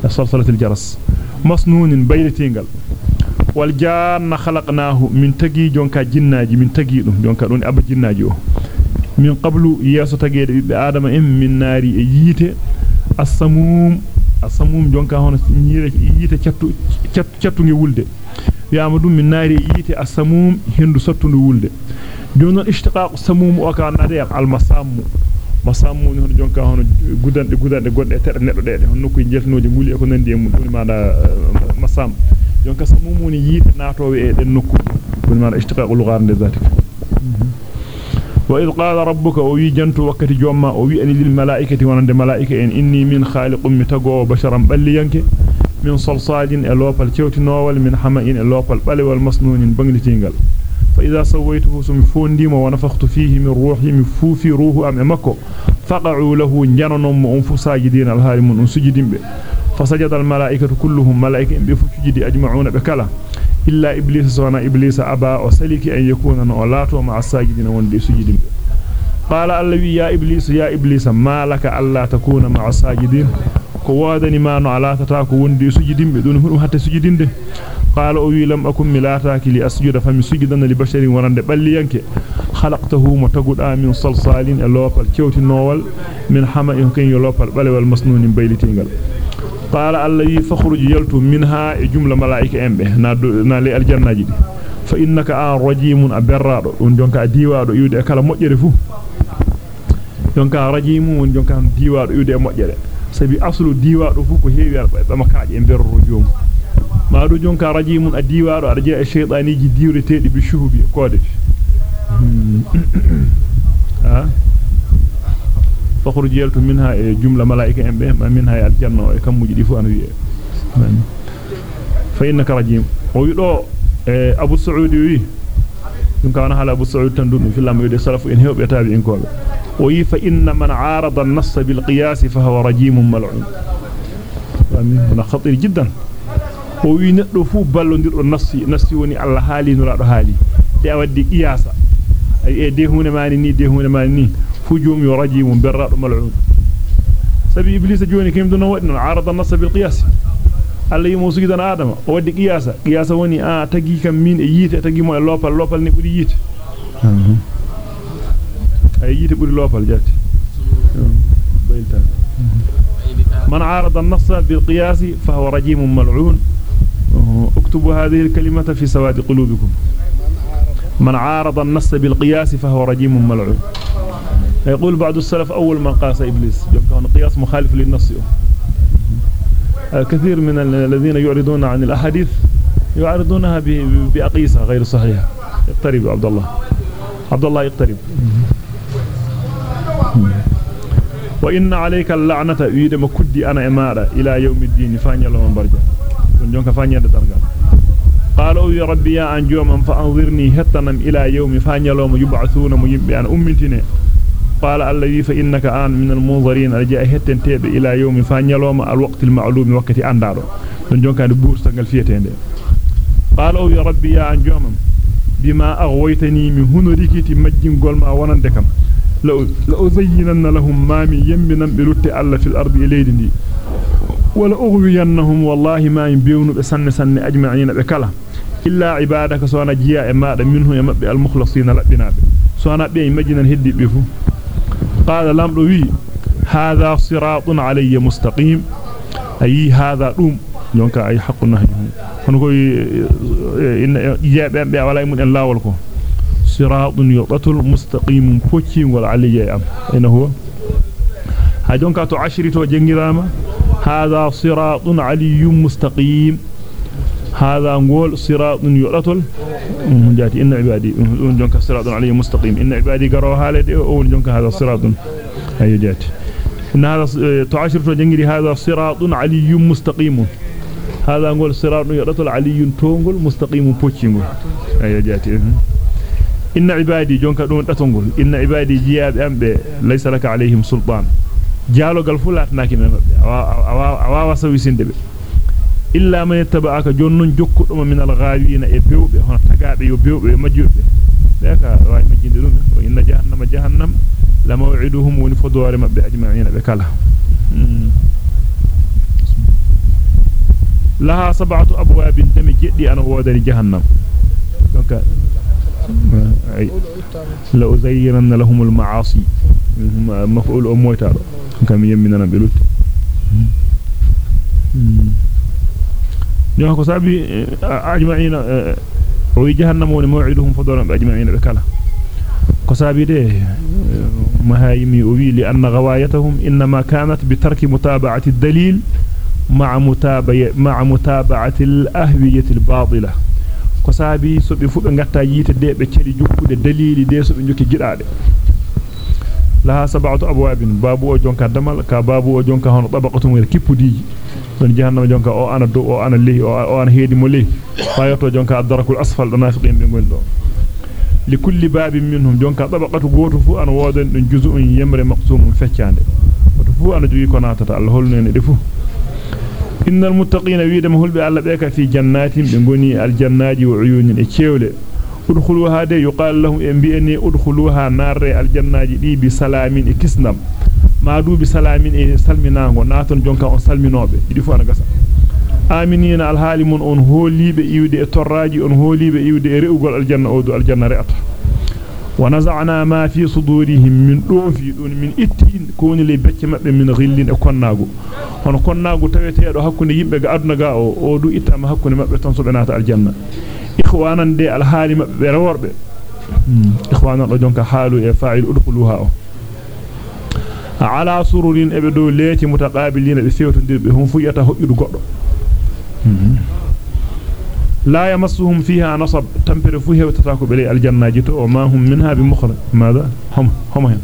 salsalatil jaras masnunin baylatingal wal janna khalaqnahu min tagi jonka jinnaaji min tagi dum jonka don abba jinnaaji o min qablu yeso tagede bibbe adama en min naari e yite as-samum as-samum jonka hono yire yite ciattu ciattu nge wulde wi'ama dum min naari e yite as-samum hendu sattundu wulde jonon ishtiqaq samum o ka al-masamu masammu ni hono jonka hono gudande gudande gonde tere neddo dede hono nokku jeltinoje nguli e ko nandi e mum dum maada masam jonka sammu ni yite natowe e den nokku dum maada ishtiqaq lugarde zatika wa id qala rabbuka o wi jantu wakati jomma o wi ani lil malaikati wonande malaika en inni min khaliqum mitago basharan balliyanke min salsalin e lopal cewtinowal min hama'in فإذا سويته سم فونديم ونفخت فيه من روحي من فوفي روح أم مكو فقعوا له جننهم أنفس ساجدين الهارمون أنسجدين به. فسجد الملائكة كلهم ملائكة بفجد أجمعون بكلا. إلا إبليس سوانا إبليس أبا وسلك أن يكون نولاتو مع الساجدين وندي سجدين قال الذي يا إبليس يا إبليس ما لك ألا تكون مع الساجدين؟ ko wodani ma no alatata ko wondi sujudimbe don hudum o wi lam akum milataki li asjuda fami sujudan li basharin warande balliyanke khalaqtahu mutaguda min salsalin e lopal cewtinowal min hama'in kan yo lopal balewal masnunin baylitingal qala allazi fakhruj yaltu minha e jumla malaika embe na na li aljannaji di fa innaka an rajimun aberrado don jonka diwaado yude kala mojjere jonka jonka sabi aslu diwaado fu ko e maadu jonka rajimun a diwaado arja e shaytaniji diwreteedi bi shuhubi koode ha fakhru jeltu minha e jumla malaika en be ma minha al janna e kamuji di fu an wi'e fa innaka rajim o wi do e abu sa'ud wi dum ka wana hala abu sa'ud tan dum fi lam yode salafu en hewbe tabi en kobe وي فإن من عارض النص بالقياس فهو رجيم ملعون هنا خطير جدا وي ندو فو بالوندير النص نص وني الله حالي نرادو حالي دي ودي قياسا اي دي هونه ماني ني دي هونه ماني ني فجوم يرجيم برادو ملعون سبي ابليس جوني كيم دون ودنا عارض النص بالقياس Allah yimo sugidan adama o waddi qiyasa qiyasa woni a tagi kam min e yite tagi mo e lopal lopal ni buri yite ay yite buri lopal jatti baylta من عارض النص بالقياس فهو رجيم ملعون اكتبوا هذه الكلمة في سواد قلوبكم. من عارض النص بالقياس فهو رجيم ملعون. يقول بعض السلف أول من قاس إبليس. كان قياس مخالف للنص. كثير من الذين يعرضون عن الأحاديث يعرضونها بأقيسة غير صحيحة. اقترب عبد الله. عبد الله يقترب. وإن عليك اللعنة ويدما كدي أنا إمارة إلى يوم الدين. فانيا لهم برجا جونك فانيا درغال قالوا يا ربي يا أنجوما فأنظرني هتنم إلى يوم فانيا لهم يبعثون ميبي أنا أمتني قال الذي فإنك آن من المنظرين رجاء هتن تيب إلى يوم فانيا لهم الوقت المعلوم وقت أندارو. جونك أنا بورس تنقل فيتين قالوا يا ربي يا أنجوما بما أغويتني من هنا ريكيتي مجين قول ما ونندكم لأزينن ولا أغوينهم والله ما ينبيون بسن سن أجمعين بكلا. إلا عبادك سوانا جياء ما منه يمب المخلصين لبنا سوانا بي مجنا هدي بفو قال لم روي هذا صراط علي مستقيم. أي هذا روم. يونك أي حق النهي. هنقول إن إجابة ولا يمن الله والكم صراط يقتل مستقيم فوتي والعلي أم. إنه هو. هاجونك تو عشري تو جنجراما هذا صراط علي مستقيم. هذا نقول صراط يقتل جاتي إن عبادي. جونك صراط علي مستقيم. إن عبادي قروا هالد أو جونك هذا صراط. أي جاتي إن هذا عشري تو جنجري هذا صراط علي مستقيم. هذا نقول صراط يقتل علي تونغول مستقيم فوتي أي جاتي inna ibadi jonka dum datongol inna ibadi jiyabe ambe laysa laka alayhim sultan jalogal fulatnaki men mabbe awa sawisinde be illa man yattaba'aka jonnon jokkuduma min al-ghawina e bewbe hono tagabe yo bewbe e majjube deka way majjinde dum wa inna jahannama jahannam la maw'iduhum wa nifdore mabbe ajma'ina be kala laha sab'atu abwabin tami jeddi ana wodani jahannam donc la uzayyinanna lahum al-ma'asi مفعول أم ويتعلق كم أنا بلوت جمعكو سابي أجمعين وي جهنم ولموعدهم فضلا بأجمعين بكالا كسابي ده مهايمي أوي لأن غوايتهم إنما كانت بترك متابعة الدليل مع متابعة مع متابعة الأهوية الباطلة. كسابي سبي فوق نغتا ييت دي بتشري جوكو الدليل دي سبي نجوكي جرادة. Laha sab'atu abwabin babu o jonka damal ka babu o jonka hono tabaqatu ngel kippudiji don jahannama jonka o ana do o ana lehi o ana heedi mo lehi fayato jonka ad-darakul asfal do nafiqin be ngol do li kulli babin minhum jonka tabaqatu goto fu ana wodan dun juz'un yamre maqsumun feccande to fu ana jogi ko natata Allah holnene de fu innal muttaqina wiidama hulbe alla be ka fi jannatin be goni aljannaji wa uyunin e cewle udkhuluha de yuqal lahum e bi'ani udkhuluha narre aljannaji di bi salamin e kisnam ma du bi salamin e salminango naton jonka on salminobe idi fu ana gasa aminina alhalimun on holibe iwde e torraji on holibe iwde e reugol aljanna o do aljanna re'ata wa naza'na ma fi sudurihim min dofi dun min ittin koni le becce mabbe min ghillin e konnago hono konnago taweteedo hakkunde yimbe ga aduna ga o o du ittama hakkunde mabbe tan إخوانا دي الحالي مبروار إخوانا رجونك حالو يفاعل إيه أدخلوها على سرورين إبدو ليتي متقابلين بسيوتن دي بهم فيته إدقر لا يمسهم فيها نصب. تنفر فيها وتتاكب بلي الجنة جيتو وما هم منها بمخرج. ماذا؟ هم هم هم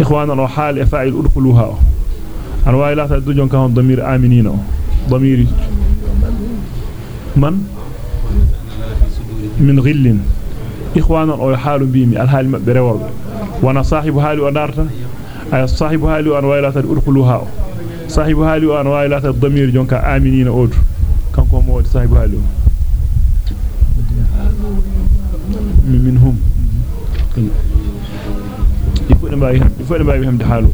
إخوانا. رحال يفاعل إيه أدخلوها أنا وايلات الدجون كهم ضمير آمنين ضمير من؟ من غل. إخوانا أو حال بيم الحال برور وأنا صاحب حالي ودارت؟ أي صاحب حالي وأنا ولا تدخلوها صاحب حالي وأنا ولا تضمير جونك آمنين أود؟ كان كم هو صاحب حالي من منهم. يفعل ما يفعل ما حاله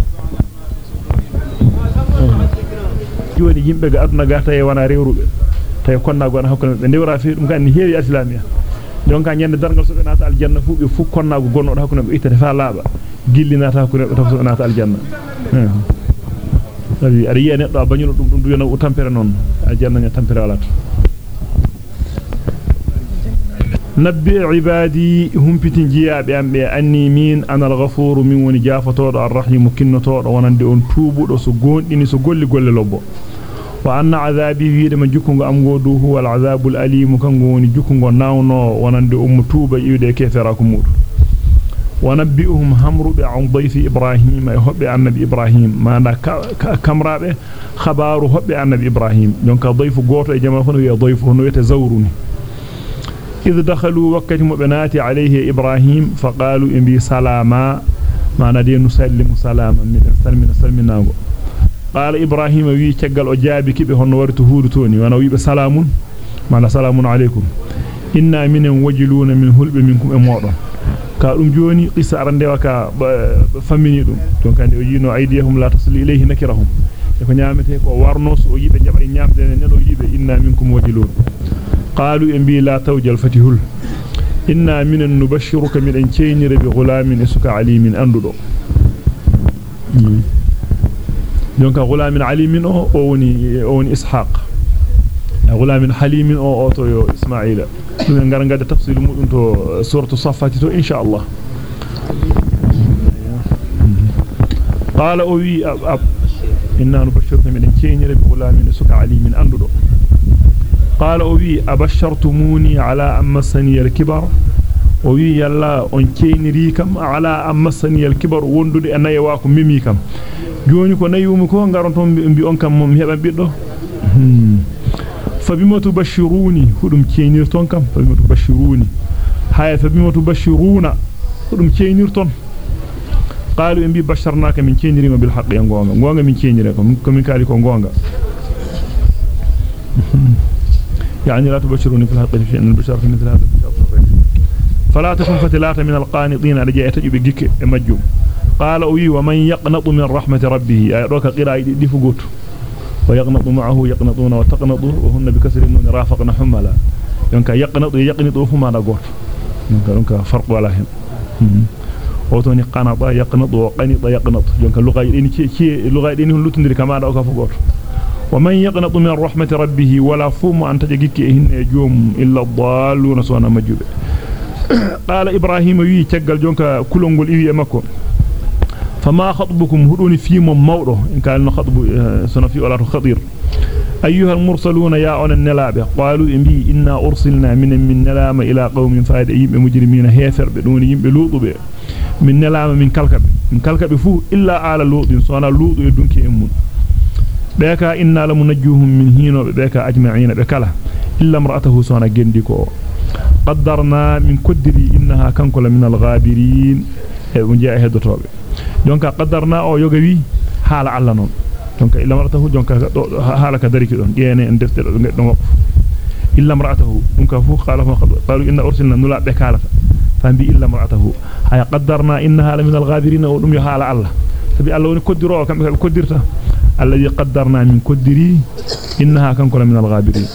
jooni yimbe ga adna gata e wana rewrube tay konna gona hokkuma be ndewra fi dum ganni heewi islamiya donc nyande dargal so be nata aljanna fu be fu konna go gonno hakkunde be ittata fa laaba gillinata hakkunde be tafso nata aljanna sabi ari yi neddo bañuno dum dum duyana o tampere non aljanna nya tampere wala to nabbi ibadi humpitin jiyaabe ambe anni min ana al-ghafur min woni jafatodo ar-rahim kinnotodo wonande on tubudo so gondini so golli golle lobbo jukungo am godu huwa al-azabul alim kango woni jukungo nawno wonande um tuuba yiwde kefera ko mudu ونبئهم همر عن ضيف إبراهيم يحب النبي إبراهيم. ما أنا كمرابة خبار حب النبي إبراهيم. يونك ضيف قوت جماعة فنو ضيف هنو يتزورني إذ دخلوا وقت مبنات عليه إبراهيم فقالوا إن بي سلاما. ما ندي نسلم سلاما. من سلمنا سلمنا قال إبراهيم وي تقل أجابك بهن ورت هورتوني وأنا وي بسلام ما سلام عليكم إنا من وجلون من هلب منكم أمورا ka dum joni qissa arande waka famini dum don kande o yino aydihum la tasli ilayhi nakirahum e ko nyaamete ko warno so yibe jaba nyaamde ne no yibe inna minkum wajilun qalu in bi la tawjal fatihul inna minan nubashshiruka min an دونك غلام من علي من أو اوني إسحاق. غلام من حليم من اوتو إسماعيل. غير غاد تفصيل مودنتو سورة صفات تو إن شاء الله. قال أوي اب اب اننا نبشرك من الكين رب غلام من سك علي من اندو قال أوي أبشرتموني على ام سني الكبر. أوي يلا اون كينري كم على ام سني الكبر. وندو دي انايواكم ميمي كم joni ko nayumi ko ngaron ton bi on kam mom heba biddo فبما تبشروني هدم كينيرتون كم فبما تبشروني هاي فبما تبشرون هدم كينيرتون قالوا إن بي بشرناك من كينيرين بالحق يا غونغا غونغا من كينيرين كم كالي كون غونغا يعني لا تبشروني في الحق شيء البشر في مثل هذا فلا تكن فتلات من القانطين رجاء تجب جيك مجوم قال أوي ومن يقنط من رحمة ربه. روك قراء دي فقوت. ويقنط معه يقنطون وتقنطوا وهن بكسر النون رافقنا حملا يونك يقنط يقنط فما لا غوت يونك فرق ولا هن وتوني قنط يقنط وقنط يقنط. يونك لغة دين كي لغة دين لوتندري كما دا كفو غوت ومن يقنط من رحمة ربه ولا فم أن تجيك هن جوم إلا الضالون سوانا مجوبة. قال إبراهيم وي تيغال جونكا كولونغول إيوي مكو فما خطبكم هدوني في موضو إن كان خطب سنفي ولا خطير. أيها المرسلون يا أن النلابة قالوا إنبي إنا أرسلنا من من نلام إلى قوم فاد يم مجرمين هيفر بدون يم لوط به من نلام من كلكب. من كلكب فو إلا على لوط. صانا لوط يدونك إمون. بيكا إنا لمنجوهم من هينو بيكا أجمعين بكلا. إلا امرأته صانا جندكو. قدرنا من كدري إنها كنكل من الغابرين. وجاء هدوتوبه jonka qaddarna o yoga hala alla non jonka illa maratahu jonka hala ka dariki don gene en defte do ngeddo ngop illa maratahu dunka fu qala fa qalu inna ursilna nula be kalata fambi illa maratahu hay qaddarna innaha la min al-ghabirin wa dum hala alla sabi alla woni koddiro kambe kambe koddirta alladhi qaddarna min koddiri innaha kan kula min al-ghabirin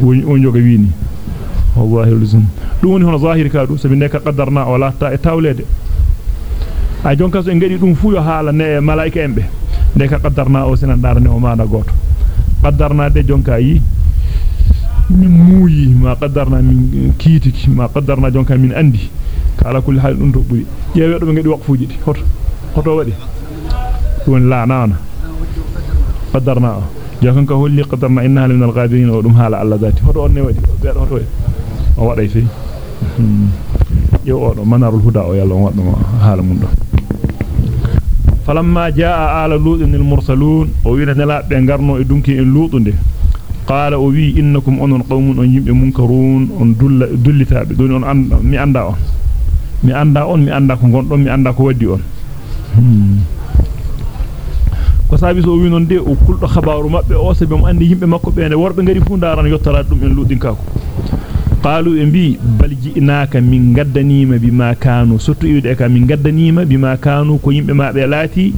woni on yoga wini wallahi luzum dum woni hono zahiri ka du sabi ne ka qaddarna wala ta e tawlede a jonka so en gadi dum fu yo haala ne malaika embe de ka qaddarna o sinan darne o maana goto qaddarna de jonka yi min muuyi ma qaddarna min kiitiki ma qaddarna jonka min andi kala kulli hal dum to buri jeewe do be ngadi waqfuji di hoto hoto wadi dum la nana qaddarna jakan ka holli qaddarna innaha min al-ghabirin wa dum hala alla zati hoto on ne wadi be do hoto o waday fi yo o do manarul huda o yalla on waddo hala mun do lutin al-mursalun o wi nela be garno e dunki en lutunde qala o wi innakum onon qawmun on yimbe munkarun on dulla dullitaabe don on anda mi anda on mi anda on mi anda ko gondon mi anda ko waddi on ko sabi so wi non de o kuldo khabaru mabbe o sabi mo andi yimbe makko be ne worbe ngari fu ndaran yottala dum en ludin kako e bi bal ji'naka min gaddanima bima kanu sottu iwde ka min gaddanima bima kanu ko yimbe mabbe laati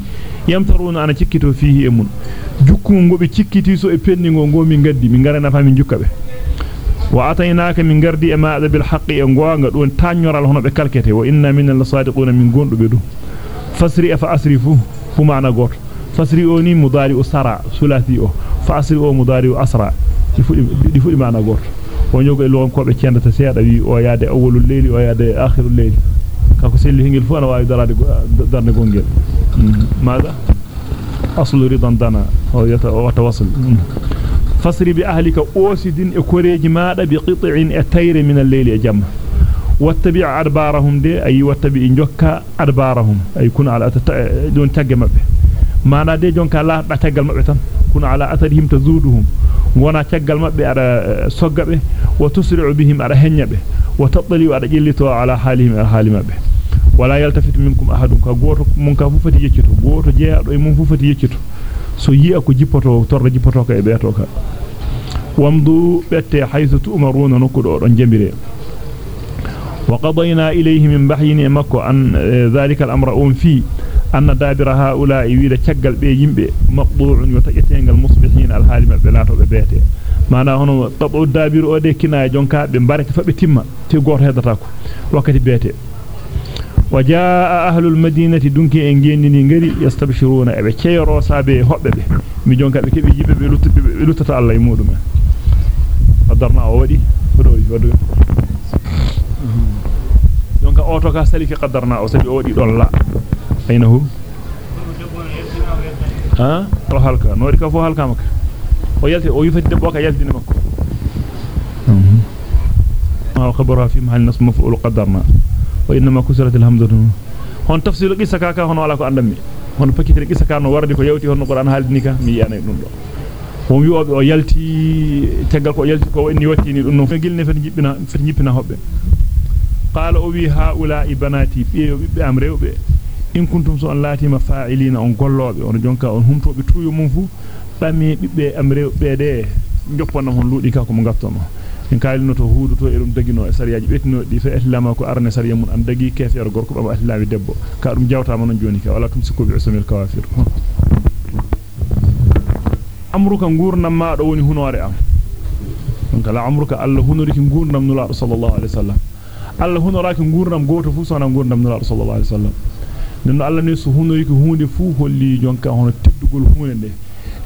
yamtaruna ana cikkito fihi e mun jukkungo ngobe cikkiti so e penningo ngo mi gaddi mi garana fa mi jukkabe wa ataynaka min gardi e bil haqqi e gonga don tanyoral hono be kalkete wa inna minal sadiquna min gondube dum fasri fa asrifu fu maana goto fasri oni mudari o sara sulati o fa asri o mudari o asra di fudi di fudi maana goto o nyogo e lon ko be cendata seeda wi o yaade awwalul layli o yaade akhirul layli kako selli hingel fu ana waawi darade darde gongel maada aslu ridan dana o yata o tawassul fasri bi ahlika osidin e koreji maada bi qit'in e tayre min al-layli e jamma wattabi' adbarahum de ay wattabi jokka adbarahum ay kun ala don tagge mabbe mana de jonka la da taggal mabbe tan kun ala atadhim tazuduhum wona taggal mabbe ada soggabe wa tusri'u bihim ada henyabe wa tatli'u ada jillito ala halihim ala halimabbe wala yaltafit minkum ahadun ka goto mun ka fufati yeccito goto jeeado e mun fufati yeccito so yi'a ko jippoto torra jippoto ka e beeto ka wamdu bette haythu tu'maruna nokkudo don jambire وقضينا إليه من بحين مكو أن ذلك الأمر أم في أن دابر هؤلاء ويدا تشغل بي يمبي مقطوع يتجتين المصبحين الحال مبلاتو ببيته wakati bete wajaa ahlul madinati dunki en gendini ngari yastabshiruna e be ceyro sabe hobbe be mi jonka be kebe yibe be lutube be lutata Allah e mudum adarna o wadi fodori wadu jonka oto ka sali fi qadarna o sabi o wadi don la halka makka o yalti o yufati debbo ka yalti makko ma khabara fi mahall nas maf'ul qadarna wa inma kusirat alhamdu hon tafsil qissa ka ka hon wala ko andammi hon pakitere qissa ka no wardi ko yawti hon qur'an haldini ka mi yana dum do hon wi'obe o yalti tegal ko yalti ko inni wattini dum no gilne fet jibbina fet jippina hobbe qala o wi haula ibanati be be am rewbe in kuntum so on latima fa'ilina on gollobe on jonka on humtobe tuyo mum fu bami bibbe am rewbe de jopponna hon ludi ka ko mo gattono en kaalino to huudu to e dum dagino e sariyaaji betino di fa islama ko arne sariya mun an dagi kefeer gorko baba islami debbo ka dum jawtama non joni ka wala tum sikko bi usmil kawafir amruka ngurnam ma do woni hunore am donc la amruka alla hunuriki ngurnam nula sallallahu alaihi wasallam alla hunoraki ngurnam goto fu sona ngurnam nula sallallahu alaihi wasallam den alla ne su hunuriki hunde fu holli jonka hono teddugol hunde de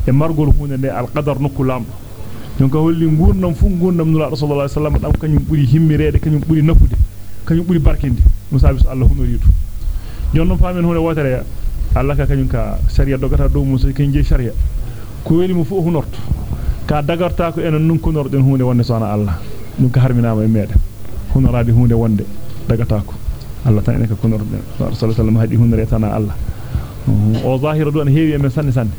e margol hunde de al qadar nokku lamdo donc holli ngurnam fu ngurnam nula sallallahu alaihi wasallam dam kanyum buri himmirede kanyum buri nafude kanyum buri barkinde musabi so Allah honoritu jonnon faamen hunde wotere Allah ka kanyum ka sharia dogata do musa kanje sharia ko weli mo fu hunorto ka dagarta ko enen nun kunorden hunde wonde sona Allah dum ka harminama e meden hunorade hunde wonde dagata ko Allah tan ka kunorden sallallahu alaihi hadi hunore tan Allah o zahira do an heewi men sanne sanne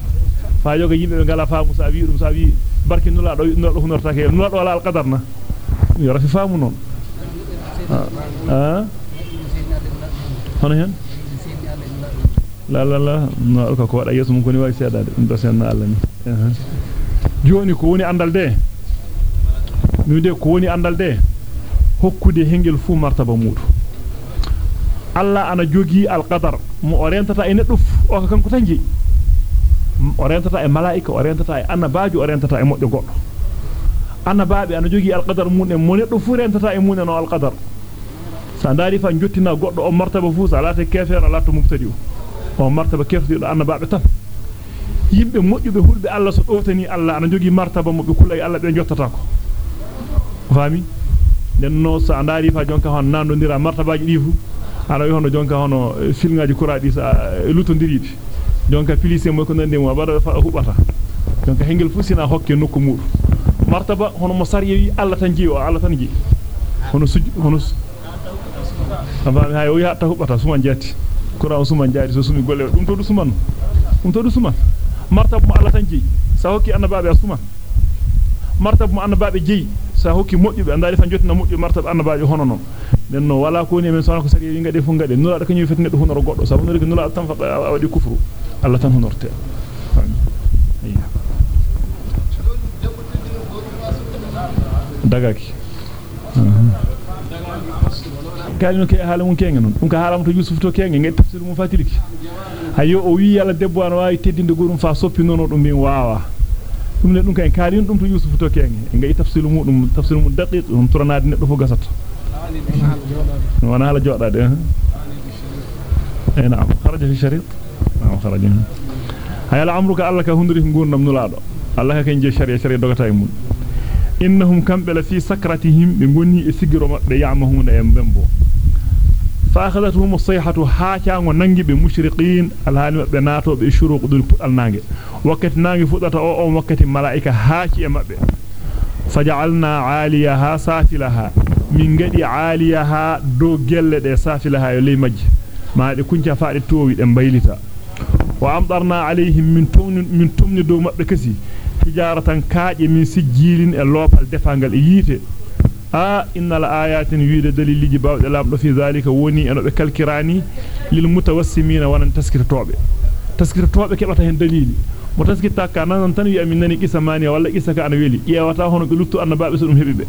fa yoga yimbe be ngala faamu sa wi dum sa wi barki nula do nula do hunorta ke nula do wala al qadarna yo rafi faamu non ah hono hen la la la no ko ko wada yeso mun ko ni wawi sedade dum do sen Allah ni joni ko woni andal de mi de ko woni andal de hokkude hengel fu martaba mudu Allah ana jogi al qadar mo orientata e neddo o ko kanko tan jeyi o rentata e malaika o rentata e annabaaju o rentata e moddo goddo annabaabe ana jogi alqadar mun e mo neddo fu rentata e mun no alqadar sa ndari fa jottina goddo o martaba fu sa lata kefere lata mubtadi o martaba kefti do annabaabe tan yimbe mojjube hulbe Allah so dotani Allah ana jogi martaba mo be kulay Allah be jottata ko fami den no sa ndari fa jonka hon nandondira martabaaji di fu ana yono jonka hono filngaaji kuraadi sa lutondiri bi jonka police mo ko nande mo bada fa hubata jonka hengel fusina hokke nokku mudu martaba hono mo sar yewi Allah tan ji o Allah tan ji hono suj hono aba hay o yaata hubata suma jatti qur'an suma jaati so sumi golle dum to du suman dum to du suman martaba mo Allah tan ji sa hokki annababe asuma martaba mo annababe ji sa hokki modjube andari fa jottina modjube martaba annababe hono non den no wala ko ni men sona ko sari yewi ngade fu ngade nula da kanyu fetne do honoro goddo sabu nuri nula tan fa wadi kufru Allah tan honorte dagaki kalino ke haala mun kenga non dum ka haala to yusuf to kenga ngi tafsir mun fatiliki hayo o wi yalla debbo an waawi teddinde gurum fa soppi nono dum min waawa dum to yusuf to kenga ngi tafsir mudum tafsir mum daqiq dum turanade neddo fu gasata wana hala jodade eh na'am kharaja fi sharit na'am kharaja hayala amruka alla ka hundiri ngurnam nulaado alla ka ken je sharia sharia dogata e mun innahum kambe la fi sakratihim be gonni e sigiro mabbe ya'mahuna e mbembo fa akhadathum as-sayhatu haacaango nangi be mushriqin alhaali mabbe naato be shuruq dul alnange wakati nangi fudata o on wakati malaika haaci e mabbe faj'alna 'aliyaha safilaha min gadi 'aliyaha do gelle de safilaha yo ley majje maade kunca faade towi de baylita wa amdarna alayhim min tumni min tumni do mabbe kasi a innal ayatin wiide daliliji bawde lamdo fi zalika woni eno be kalkirani lil mutawassimina wanan taskirtobe taskirtobe kebata hen dalili mo taskirta ka nan tan wi amin nani kisa mani walla kisa ka ana weli yewata hono be luttu annababe so dum hebibe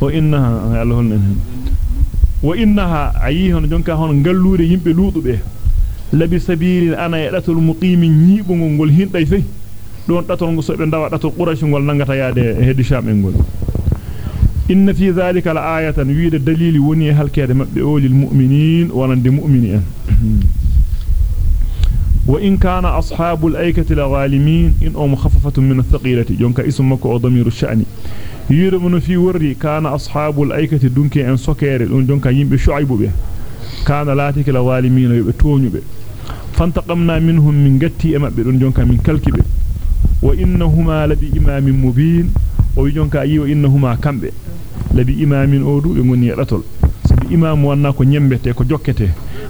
wa innaha allahun wa innaha ayihon jonka hon gallude yimbe luudube labi sabilin ana yadatul muqimi nyibungol ngol hinday fe don datol ngol so be ndawa datol quraish ngol nangata yaade heddi sham en ngol inna fi dhalika la ayatan wiida dalili woni halkede mabbe o lil mu'minin wonande mu'minin wa in kana ashabul aykati la zalimin in um khaffafatun min athqilati jonka ismuka o damiru sha'ni yiido mun fi worri kana ashabul aykati dunke en sokere don jonka yimbe shu'aybu be kana latiki la zalimin yobe toñube وإنهما لبي إمام مبين. ويجونك أي وإنهما كمبي. لبي إمام أودو يموني رتل سبي إمام وانناك نيمبت يكو جوكت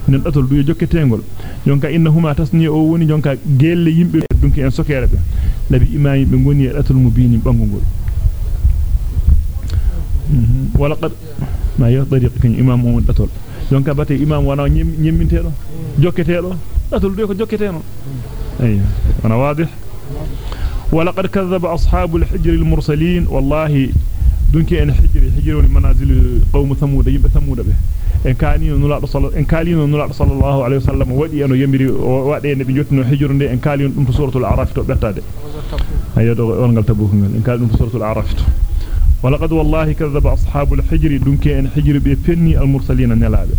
نين رتل دو يجوكت ينغل يونك إنهما تسني أووني. يونك جيل يمبي دونك ينسوكي ربي لبي إمام يموني رتل مبين يبنغل ولقد ما يقدر يقين إمام أومن رتل يونك باتي إمام وأنا نيمبت يكو جوكت يكو جوكت ينغل أيه أنا واضح. ولقد كذب اصحاب الحجر المرسلين والله دونك ان حجر حجر لمنازل قوم ثمود يبه ثمود به en kaalino nulaado sallallahu alaihi wasallam wadi eno yembiri wade ne be jottino hijru de en kaalino dum to suratul a'raf to bettade ayodo wongal tabuk ngal en kaalino to suratul a'raf to ولقد والله كذب اصحاب الحجر دونك ان حجر be penni al mursalin nelabe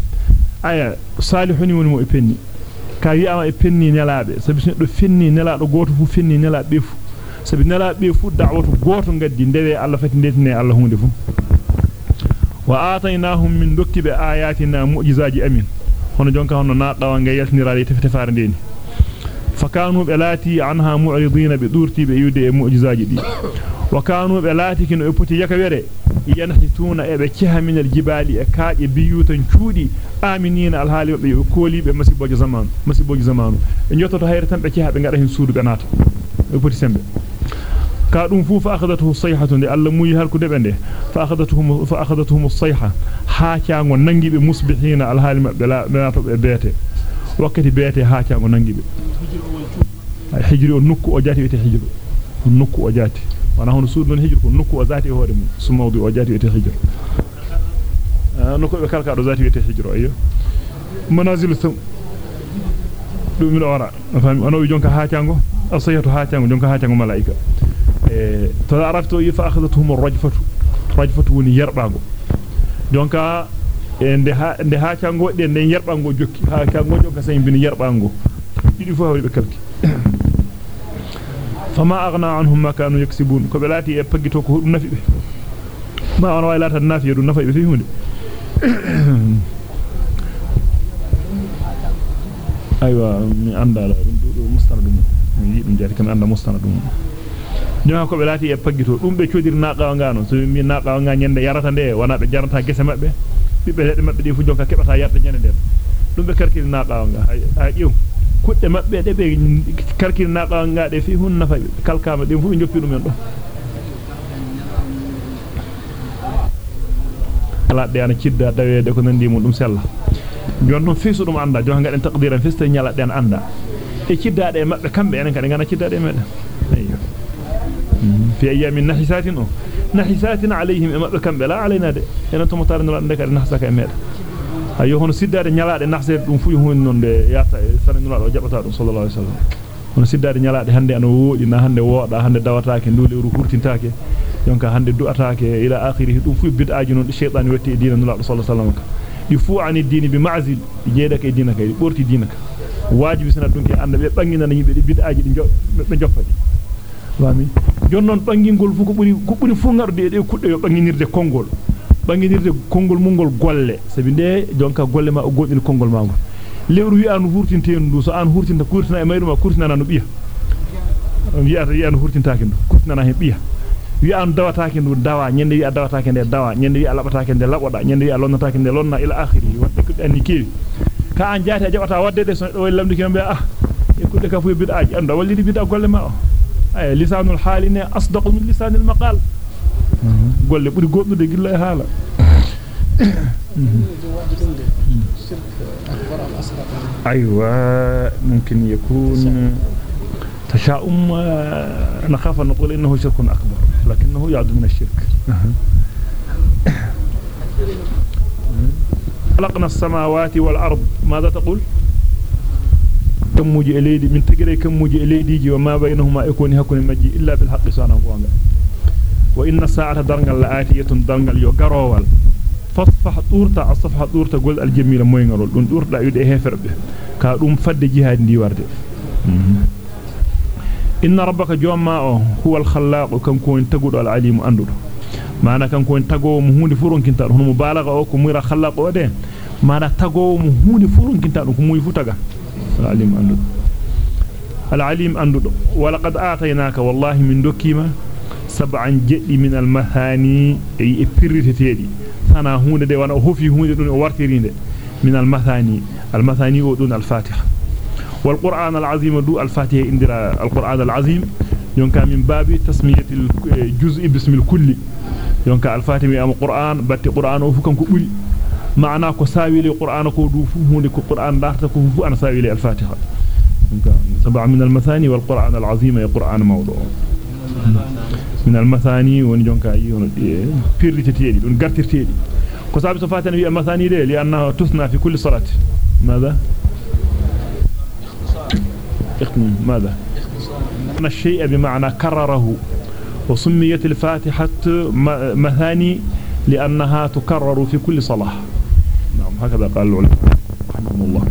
aya salihuni woni mo e penni ka wi'ama e penni nelaabe sabi do fenni fu fenni nelaabe fu sabi da'watu goto gaddi ndewe Allah fati ndetine Allah hunde fu wa atainahum min dokkibe ayatina mu'jizaji amin hono jonka hono naaqawa ngay yaltiniraade teftefaare ndeni fakanu be lati anha mu'ridina bi durti be yude e mu'jizaji di wa kanu be lati kino e poti yakawere yanhituna e be ciha min al jibali e kaaje biyutan cuudi aminina al hali be kooli be masiboje zamanu masiboje zamanu e nyototo hayre tan be ciha be ngada hen suudu be nata e poti sembe ka dum fu fa akhadatuhu sayhatu de alla muyi har ku debe de fa akhadatuhum fa akhadatuhum as-sayha ha caango nangibe musbihina al hali mabbe la nata be beete wakkati beete ha caango nangibe hijri o nokku o jati wete hijru nokku o jati wana hono suudu non hijru ko nokku o zati hoore mum sumawdi o jati wete hijru nokku be kalka do e yerbango jonka e nde ha nde haacango de nde yerbango jokki haacango jonka say bin yerbango didi fu hawri be kalki فما أغنى عنهم ما كانوا يكسبون كبلاتي يبقيتو كو نفي ما أنا ويلات النافي يدو نفي بفيهم أيوة من أندى مستند dina ko belati e ya, paggito dum be codir naqawa ngano anu. so mi naqawa nga nyende yarata de wana be jarata gese mabbe bibbe ledde mabbe di fu jonka kebata yarta nyende de dum be na naqawa nga a yiw kudde mabbe de be karkil naqawa nga de fi hun nafa kalkama de fu be joppi dum en ala de ana cidda dawede ko nandi mum dum sella jonnon fisu dum anda. Jonga gaden taqdiran fista nyala den anda. Eh, e cidda de mabbe kambe enen kadi ngana cidda de meden ayyo في أيام النحسات نحسات عليهم إما كم بلا علينا ده إن أنتم مطارن لا نذكر النحسة كمال أيه هون سيد دار النجلاء النحسة ونفيه هون نون يا سر النجلاء رجب تارو صلى الله عليه وسلم. هون سيد دار النجلاء هند أنو إن هند وو ده هند دوا تاك إن دول يروحون تنتاك يونك هند دوا تاك إلى آخره. ونفي بيت أجن الشيطان يوتي دين النجلاء صلى الله عليه وسلم. يفوع عن الدين بمعزل. جيدك دينك بورتي دينك. واجب سنة دونك أن بيبقى نجيب بيت أجن بجفتي jonnon bangingol fu ko buri ko buri fu ngarde e kudde yo banginirde kongol banginirde kongol mungol golle sabi de jonka golle ma godin kongol ma ngol lewru wi an hurtinte ndu so an hurtinta kurtina e mayru ma kurtina no biya wi'ata wi an hurtintaake ndu kurtina hen biya wi an dawataake ndu dawa nyende wi a dawataake nde dawa nyende wi a labataake nde laboda nyende wi a lonnataake nde lonna ila akhiri wadde ko anni kewi ka an jaati a jabata wadde de so do lamdi kembe ah e kudde ka fu bid'aaji ando wallidi bid'a golle ma o ay lisanul hali ne asdaqu min lisanil maqal golle buri goddude gilla e haala أيوة ممكن يكون تشاؤم نخاف أن نقول إنه شرك أكبر لكنه يعد من الشرك. خلقنا السماوات والأرض. ماذا تقول؟ كم موجي إليدي من تجري كم موجي إليدي وما بينهما يكون هكون مجي إلا بالحق سبحانه وتعالى وإن الساعة درنجل لآتية درنجل يقروال فصفح طورتا الصفحة طورتا قول ورد إن ربك جوما هو الخلاق كم كون تقول العليم أندر معنى كم كون تقو مهون فرون كنتار هنو مبالغة أو كميرا خلاق ودين معنى تقو مهون فرون كنتار كموي فتغا العليم أندو العليم أندو ولقد آتيناك والله من دكيمة سبعا جئ من المثاني أي إبريتي يدي ثانا هون دي وأنا أخوفي هون دي وارترين دي. من المثاني. المثاني ودون الفاتحة. والقرآن العظيم دو الفاتحة اندرا القرآن العظيم. ينكا من باب تسمية الجزء باسم الكل. ينكا الفاتحة من القرآن باتي قرآن وفكا كبري kulli ko maana ko sawili qur'an ko du fu hunde ko qur'an darta ko fu ana sawili al fatiha yonka sab'a min al mathani wal qur'an al azim ya qur'an mawdu' من المثاني ونجونكا يونو بيرتيتيدي دون غارتيتيدي كو سابي صفاتن وي المثاني دي لانها تثنى في كل صلاه ماذا اختم ماذا ان الشيء بمعنى كرره وسميت الفاتحه مثاني لانها تكرر في كل نعم لهم هكذا قال العلماء رحمهم الله.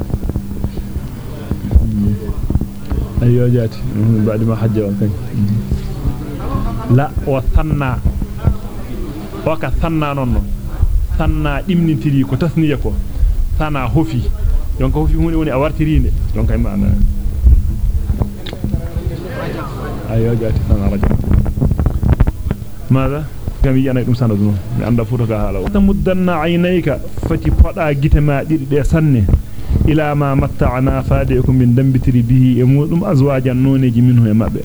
أيوه جات. بعد ما حج لا وثنى. وكا ثنى نون ثنى ابنن تري كو تسنيه كو. ثنى حفي دونك حفي هوني وني اوارتيرين دونك اي معنى أيوه جات. ثنى رجل. ماذا؟ كم يانا dum sanadu non mi anda futo ka hala wata muddanna aynayka fati poda gite ma didi de sanne ila ma matta'ana fadeekum min dambitiri bihi e mudum azwajan noneji minhu e mabbe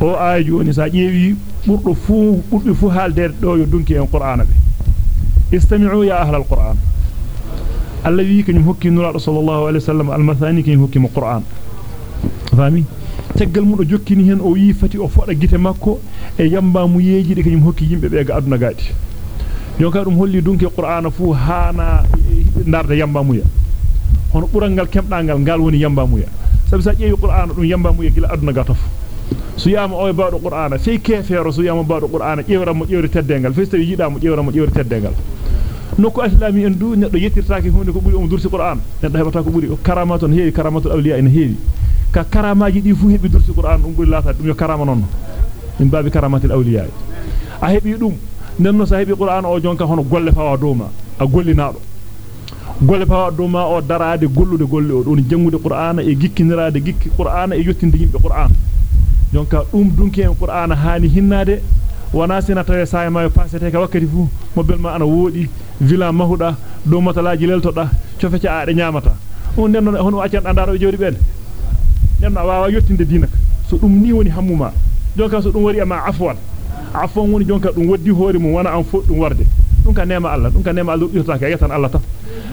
o aaji woni sa ƴeewi burdo fu burbe fu haalde do yo dunki en qur'ana be istami'u ya ahlal qur'an alladhi kanyum hokki nura sallallahu alaihi wasallam almathani kanyum hokki mo qur'an fami teggal mu do jokkini hen o yi fati o foda gite makko e yamba mu yeji de kanyum hokki yimbe be ga aduna gaadi jonka dum holli dunki qur'ana fu hana ndarde yamba muya hono burangal kemdangal ngal woni yamba muya sabi sa ƴeewi qur'ana dum yamba muya gila aduna ga tof su yama o baado qur'ana fey kefeero su yama baado qur'ana ƴewram mo ƴewri teddengal fey tawi yida mo ƴewram mo ƴewri teddengal nokku islami en du neddo yettirtaaki hunde ko buri o dursi qur'an neddo hebata ko buri karamaton heewi karamatul awliya ina heewi ka karamaaji di fu hebi dursi qur'an dum buri laata dum yo karama non min babi karamatul awliya a hebi dum nenno sa hebi qur'an o jonka hono golle fawa doma a gollinaado golle fawa doma o daraade gollude golle o don jangude qur'ana e gikkiniraade gikki qur'ana e yottinde yimbe qur'an jonka dum dunki en qur'ana hani hinnade wana sina tawe saay ma passete ka wakkati fu mobel ma ana wodi villa mahuda do motalaaji leltoda cofece aade nyaamata on den hono accan andaro e jodi ben den waawa yottinde dinaka so dum ni woni hammuma jonka so dum wari ama afwan afwan woni jonka dum waddi hoore mum wana an fo dum warde dum ka nema Allah dum ka nema Allah yurta ka yatan Allah ta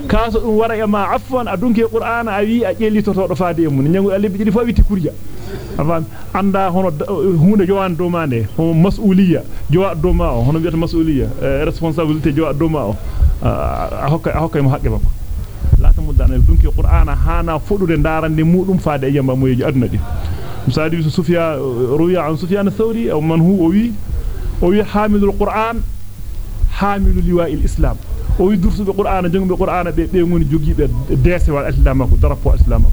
kaaso dum wara e ma afwan adunke qur'ana a wi a jellitoto do faade e mun nyangu Allah bi fo witti kurja afan anda hono hunde jowan do mande hono mas'uliyya jowa do ma hono biata mas'uliyya responsabilité jowa do ma o a hokka a hokka mo haqqe makko la tamudana dunki qur'ana hana fudude darande mudum faade e jamba moyeji aduna di musadi sufya ruya an sufyan ath-thawri aw man hu o wi o wi hamilul qur'an hamilu liwa'il islam o wi dursube qur'ana jangbe qur'ana be be ngoni jogibe dese wal islam ko darapo islam ko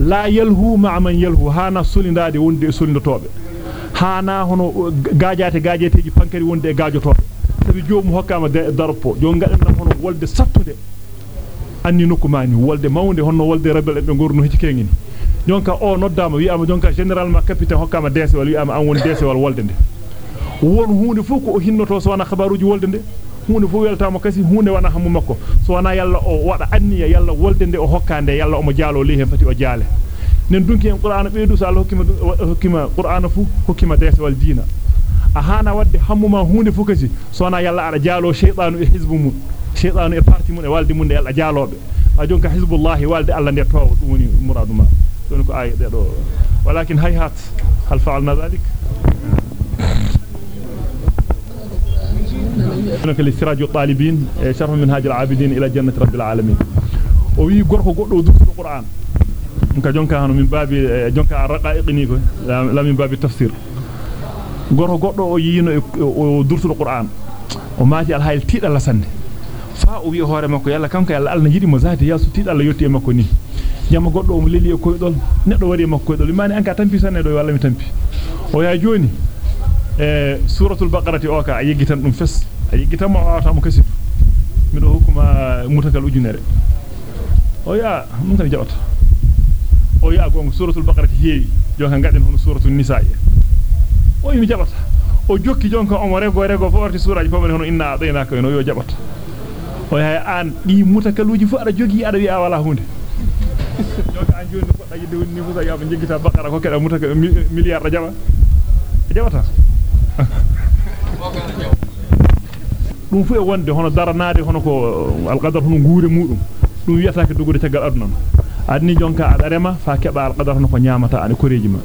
la yalhu ma'a man yalhu hana sulindade wonde e sulindotobe hana hono gaajate gaajeteji pankari wonde e gaajotobe sabi joomu hokkama darapo jo ngaden hono wolde sattude anni nokku mani wolde mawnde honno wolde rebel be gornu heci kengini jonka o noddama wi'ama jonka généralement capitaine hokkama dese wal wi'ama an woni dese wal wolde nde won hunde fu ko o hinnoto so wana khabaruji wolde nde hunde fu weltama kasi hunde wana hamu makko so wana yalla o wada anniya yalla wolde nde o hokkande yalla o mo jaalo li hen fati o jaale nen dunki en qur'ana beedu so Allah hokkima hokkima qur'ana fu hokkima dese wal diina a hana wadde hammuma hunde fu kasi so wana yalla ada jaalo shaytanu e hizbu mun شيطان يبارتي من والدي من يلا جالوبي فجونك حزب الله والدي الله نيتوا دوني مراد ما دونك اي دو ولكن هاي هات هل فعلنا ذلك دونك الاستراج الطالبين شرف من هاج العابدين إلى جنه رب العالمين وي غورخو غودو دوك القران دونك جونكا هانو من باب جونكا الرقائق نيكو لا من باب التفسير غورخو غودو أو يينو القران وماتي الهيل تيدا لا سنه fa o wi hoore makko yalla kanko yalla alna yidi mo zaati yasu tiidalla yotti e makko ni jamma goddo o leli e koydol neddo wari e makko koydol imani anka tampi sanne do walla mi tampi o ya joni e suratul baqarati o ka yegitan dum fes yegitan mo awata mo kasif mido hukuma mutakal ujunere o ya mun kan jawata o ya gongo suratul baqarati heewi jonka gaden hono suratul nisaa o yimi jabata o jokki jonka o mo rego rego fo warti suraji pamane hono inna adayna ka no yo jabata o hay an di mutakaluji fu ada jogi ada wi a wala hunde jonka an joni ko daji de woni fu sa yaba jegita baqara ko keda mutaka milliard jaba jabata dum fu e wonde hono daranaade hono ko alqadar hono nguure mudum dum wiyata ke dogude tagal aduna adni jonka ada rema fa keba alqadar hono ko nyaamata ani koreji ma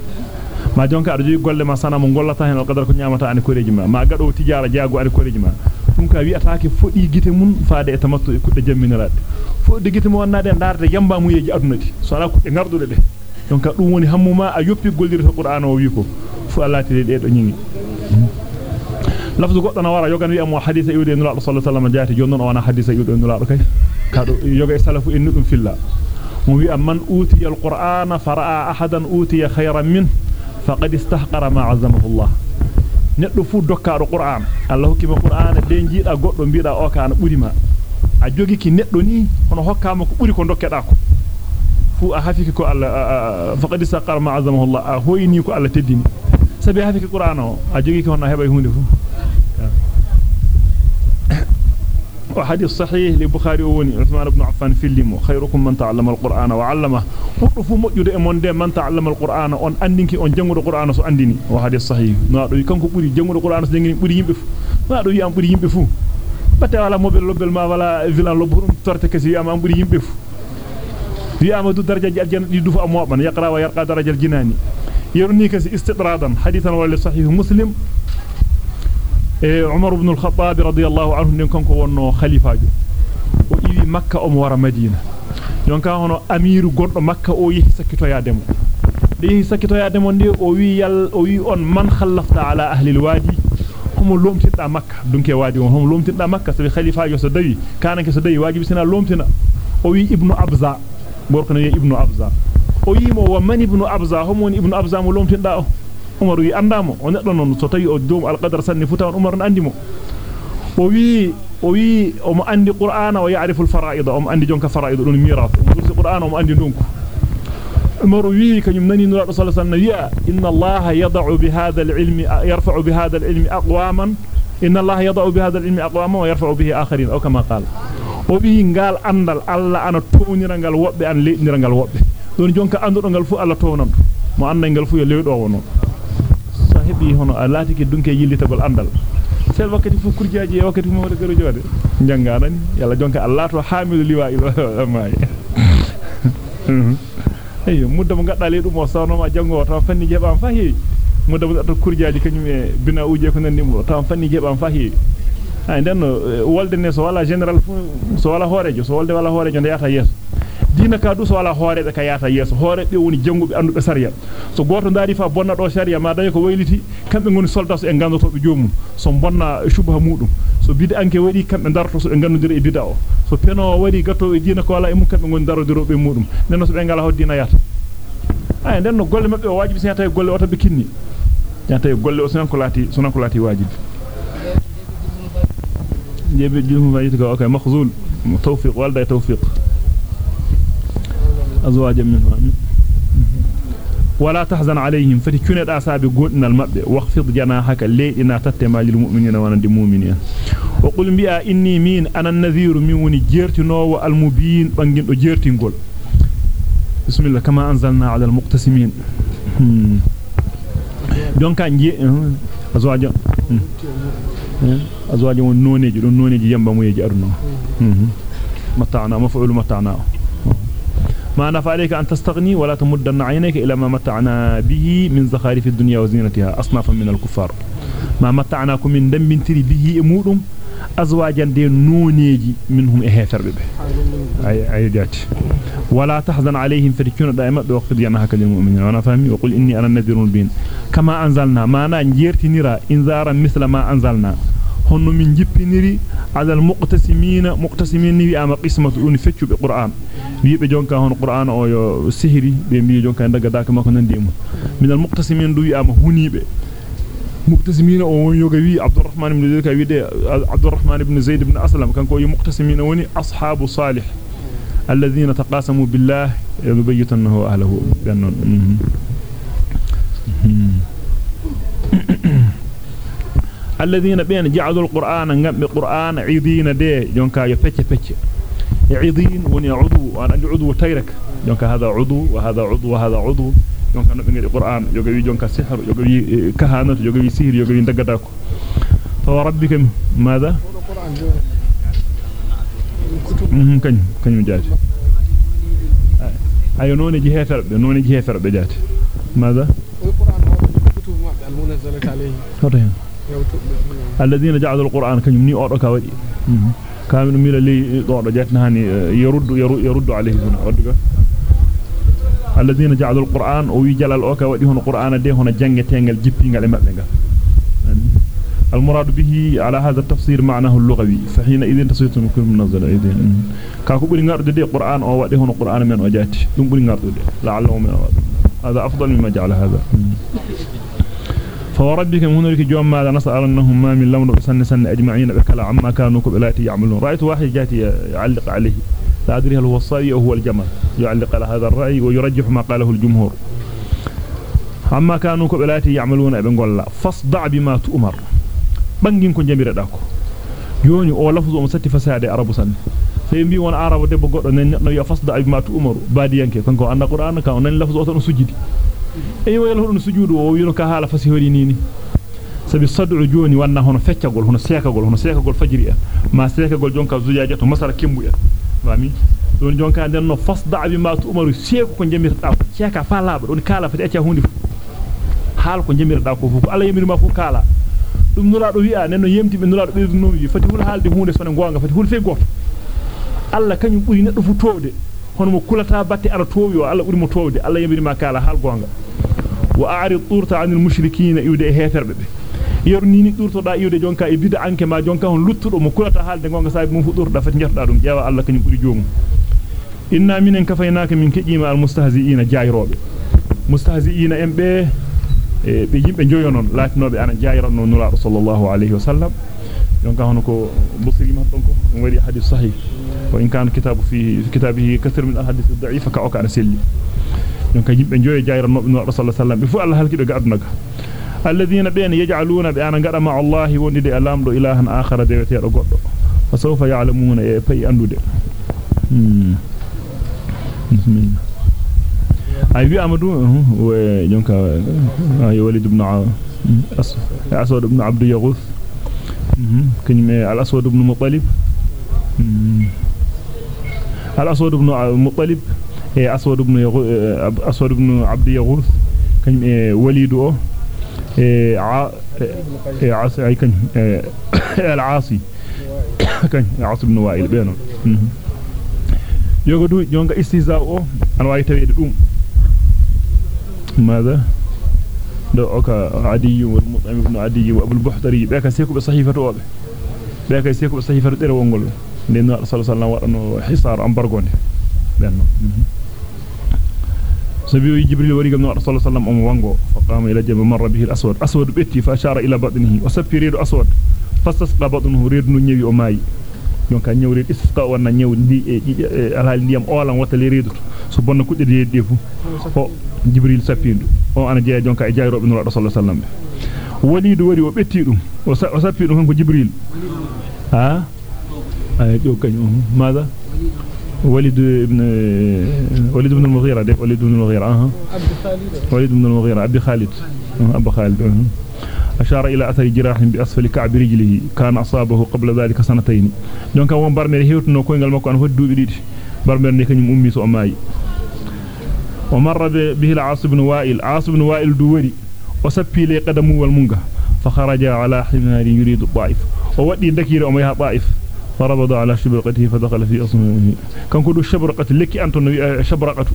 ma jonka ada jogi golle ma sana mo gollata hen alqadar ko nyaamata ani koreji ma ma gado tijara jaago ani koreji ma dum ka wiyata ke fodi gite mun faade e tamattu e kudde jamminiraade fodi gite mo wonnade darde yamba mu yeji aduna di so ala kudde ngardude de jonka dum woni hammuma a yoppi gollirta qur'an o wi ko fu alati de do nyingi lafzu goddo na wara yogan wi am hadith yude nula sallallahu alaihi wasallam jaati jonnon wana hadith yude nula kay kado yoga e salafu en dum filla mo wi am man utiya alqur'ana fara'a ahadan utiya khayran min faqad istahqara ma 'azzamahu Allah neddo fu dokkaado qur'an Allah hokki ma qur'ana de jiida goddo biida o kana burima a jogi ki neddo ni hono hokkama ko buri ko dokkeda ko fu a hafiki ko Allah faqad istahqara ma 'azzamahu Allah a hoyni ko Allah teddini sabi hafiki qur'ana o a jogi ki hono hebay hunde fu وحديث صحيح لبخاري ووني. عثمان بن عفان في اللي خيركم من تعلم القرآن وعلمه. وقفوا مجد امون دي من تعلم القرآن. وان اندينك وان جنغو القرآن سو أنديني. وحديث صحيح. نادو يكنكو بري جنغو القرآن سو انديني بري يمبفو. نادو يام بري يمبفو. باتي والا موبيل لوبيل ما والا فيلان لوبورم تورتي كسي. يام ام بري يمبفو. في يام دو درجة الجنة دي دوفا موبان يقرأ ويرقى درجة الجناني. يرني كسي استطرادا. حديثا ولا صحيح مسلم. عمر بن الخطاب رضي الله عنه nden kanko wonno khalifajo o iwi makka o mo wara madina jonka hono amiru goddo makka o yehi sakkitoyaademo de yehi sakkitoyaademo ndi o wi yal o wi on man khallafta ala ahli alwadi homo lomtinda makka dunke wadi on homo lomtinda makka sabi khalifajo so dawi kananke so dawi wajibi sina lomtina o wi ibnu abza gorko ne ibnu abza o yimo wa man ibnu abza homo ibnu abza mo lomtinda o Umar wi andamo o neddo non so tawi o doom alqadar sanni futa on Umar andimo o wi o wi o mo andi qur'ana o ya'rifu al-fara'id o mo andi jonka fara'id dun miras o dursi qur'ana o mo andi dunku Umar wi kanyum nani nura sallallahu alaihi wasallam inna Allah yad'u bi hadha al-ilmi yarfa'u bi hadha al-ilmi aqwaman inna Allah yad'u bi hadha al-ilmi aqwaman wa yarfa'u bihi akharin aw kama qala o wi ngal andal Allah ana townira ngal wobbe an leedira ngal wobbe don jonka andudo ngal fu Allah townanto mo andal ngal fu yo lewdo wono hebi hono a latiki dunke yillitagol andal sel wakati fu kurjaaji e wakati mo wada garo jode janga nani yalla jonka allah to hamilu liwa ilo maayi eyo mudda mo gadda le dum o sawnoma jango taw fanni jebam fa heewi mudda mo gadda kurjaaji kanyum e bina uje ko nandi mo taw fanni jebam fa heewi ay den wolde ne so wala general so wala horejo so wolde wala horejo nde yata yeso dina ka du so wala hoorebe ka yata yeso hoorebe woni jangube andube sariya so goto ndari fa bonna do sariya ma dañi ko wayliti kambe ngoni soldat e gandoto be jomum so bonna shubha mudum so bidi anke wadi kambe darto so be gandodira e bida o so peno wadi gatto e dina ko wala e mum kambe ngoni darodiro be mudum nenno so be ngala hoddina yata ay den no golle mabbe o wajibi sen tay golle o kinni yata golle o sunan ko lati sunan ko lati wajibi jebe jilmu wajiti ko okay makhzul tawfiq walda tawfiq أزواجا منهم ولا تحزن عليهم. فتكون الأساب قلنا المبدأ واخفض جناحك الليلنا تتما للمؤمنين ونند المؤمنين وقل بيا إني مين؟ أنا النذير من وني. المبين. بانجين جيرتين قول بسم الله. كما أنزلنا على المقتسمين. nji azwaja azwaja won noneji don noneji yamba moyeji arno mata'na maf'ul mata'na ما نفع عليك أن تستغني ولا تمدن عينيك إلى ما متعنا به من زخارف الدنيا وزينتها أصنافا من الكفار. ما متعناكم من دم تري به أمورهم أزواجا دي نونيجي منهم إهافر به أي, أي جات. ولا تحزن عليهم فريكون دائما بوقت ديانا هكذا المؤمنين وأنا فهمي وقل إني أنا النذير البين كما أنزلنا ما نجيرتي نرى إنذارا مثل ما أنزلنا. Honno min jippiniri adal muqtasimina muqtasimin ni wi'ama qismatu un feccu be qur'an wiibe jonka hono qur'an o yo sihiri be mi jonka daga daka mako nandi mu min al muqtasimin du wi'ama hunibe muqtasimina o won yoga wi abdurrahman ibn zayd ka wiide abdurrahman ibn zayd ibn aslam kanko yo muqtasimina woni ashabu salih alladhina taqasamu billah yubayyitannahu ahlihi الذين بين جعلوا القرآن غم القرآن عيدين دي. جونكا يفتش فتش عيدين وني عضو. وأنا عضو تيرك جونكا هذا عضو وهذا عضو وهذا عضو. جونكا نبي القرآن يوغي جونكا سحر. يوغي كهانة يوغي سحر يوغي دغداكو فوربك ماذا؟ كن كن جاتي ayo noni ji heferbe noni ji heferbe jati ماذا؟ القرآن هو كتب المنزلة عليه. الذين جعلوا القرآن كان يمني أوركا ودي كامل ميلا لي دور جاتنا هاني يرد يرد عليه هنا. ودك الذين جعلوا القرآن أو يجلال اوكا ودي هنا القرآن دي هنا جنگ تنگل جيبينغال مابbe المراد به على هذا التفسير معناه اللغوي. فحين إذن تصيت من منزل إذن. كاكو بري غارد دي قرآن أو ودي هنا قرآن من أو جاتي دum بري غارد لعله من هذا أفضل مما جعل هذا. فوربك منورك جوم ماذا نسألنهم ما من لون سن سن أجمعين بكلا عما كانوا كبلاتي يعملون. رأيت واحد جاتي يعلق عليه. لا أدري هل هو الصبي أو هو الجمل. يعلق على هذا الرأي ويرجح ما قاله الجمهور. عما كانوا كبلاتي يعملون ابن قول فاصدع بما تؤمر. بانجين كون جميرة داكو. يوني أو لفظ ستي فساد عرب سن. فيمبي وان عرب دبو ya fasda bima tu'maru badiyanke kanko anda qur'an ka onen lafzu o tan sujudi e wayla hono sujudu o wino ka hala fasi hori nini sabi sad'u joni wanna hono feccagol hono sekagol hono sekagol fajiri en ma sekagol jonka zujaaje to masara kimbu en fami don jonka den no fasda bi ma tu umaru seku ko jamirta ko seka fa laaba don kala fati acca hunde hal ko jamirta ko fu Allah yamirma fu kala dum nula do wi'a nenno yemti be nula do be no wi fati hul halde hunde sone gonga fati hul fe goto Allah kanyum buri neddo fu towde hono mo kulata batte ara towi o Allah buri mo towde Allah yamirma kala hal gonga وأعرض طورت عن المشركين يودي هيفربه yornini durtoda iwde jonka e bida anke ma jonka hon luttudo mo kulata halde gonga saabi mum fudurda fati jerda dum jeewa Allah kanyum buri joomu inna minen kafaynaaka min kejima al mustahzi'ina jayrobe mustahzi'ina embe e be yimbe joyonon latinobe ana jayranno nura sallallahu alayhi wa sallam يمكن أنكو بصري ما تنكو وري حديث صحيح؟ وإن كان كتاب فيه كتابه كثير من الحديث الضعيف كأوكا نسلي يمكن يبين جوي جاير النبي رسول الله صلى الله عليه وسلم. بفعل هل كده قعد نجا الذين بين يجعلون بأن قد مع الله وندي ألام له إله آخر ديوتي رقود فسوف يعلمون أي بي أنو دي. بسم الله. أي بي أمدو؟ أه. ويمكن أي ولد ابن عبد أسود ابن عبد يغوث. كنيمة الأسود بن مطلب. الأسود بن مطلب. إيه، أسود بن يغو... إيه، أسود بن عبد يغوث. كنيمة إيه، وليدو ع عص أي كن العاصي. كان عص بن وائل بينهم. يقدو يونغ استيزاؤه أنا وايت ماذا؟ Do oka adi wal mut'im ibn adi wa abul buhtari be ka seku be sahifatu obe be ka seku be sahifatu dere wongol den no sallallahu alaihi wasallam wadano hisar ambargonde benno sabi jibril wari gam no sallallahu alaihi wasallam o wango fa qama ila jabal marra bihi al aswad aswad betti fa ashara ila batnihi wa saffiridu aswad fastasqa batnuhu redu no nyewi o mayi donc ñewre istisqa wonna ñew ndi e alhaali ndiyam oolan watale reedu so bonna kudde de fu o jibril sappindu o ana jeya jonka e jayrobe nura sallallahu alaihi wasallam walidu wari o betti dum o sappi dum hanko jibril ha ay do kanyum ماذا وليد ابن وليد بن المغيرة ده وليد بن المغيرة آه وليد بن المغيرة أبي خالد أبو خالد أه. أشار إلى أثر جراح بأسفل كعب رجله كان أصابه قبل ذلك سنتين دونك وon barmere hewtuno koyngal makko an hodduubi didi barmere ne kanyum ummi so maayi ومر به العاص بن وائل. عاص بن وائل دووري. وسبي لي قدمه والمنغا فخرج على حمار يريد الطائف وودي دكير أم يها طائف فربض على شبرقته فدخل في أصمه كان كدو شبرقة. لك أنتم شبرقة.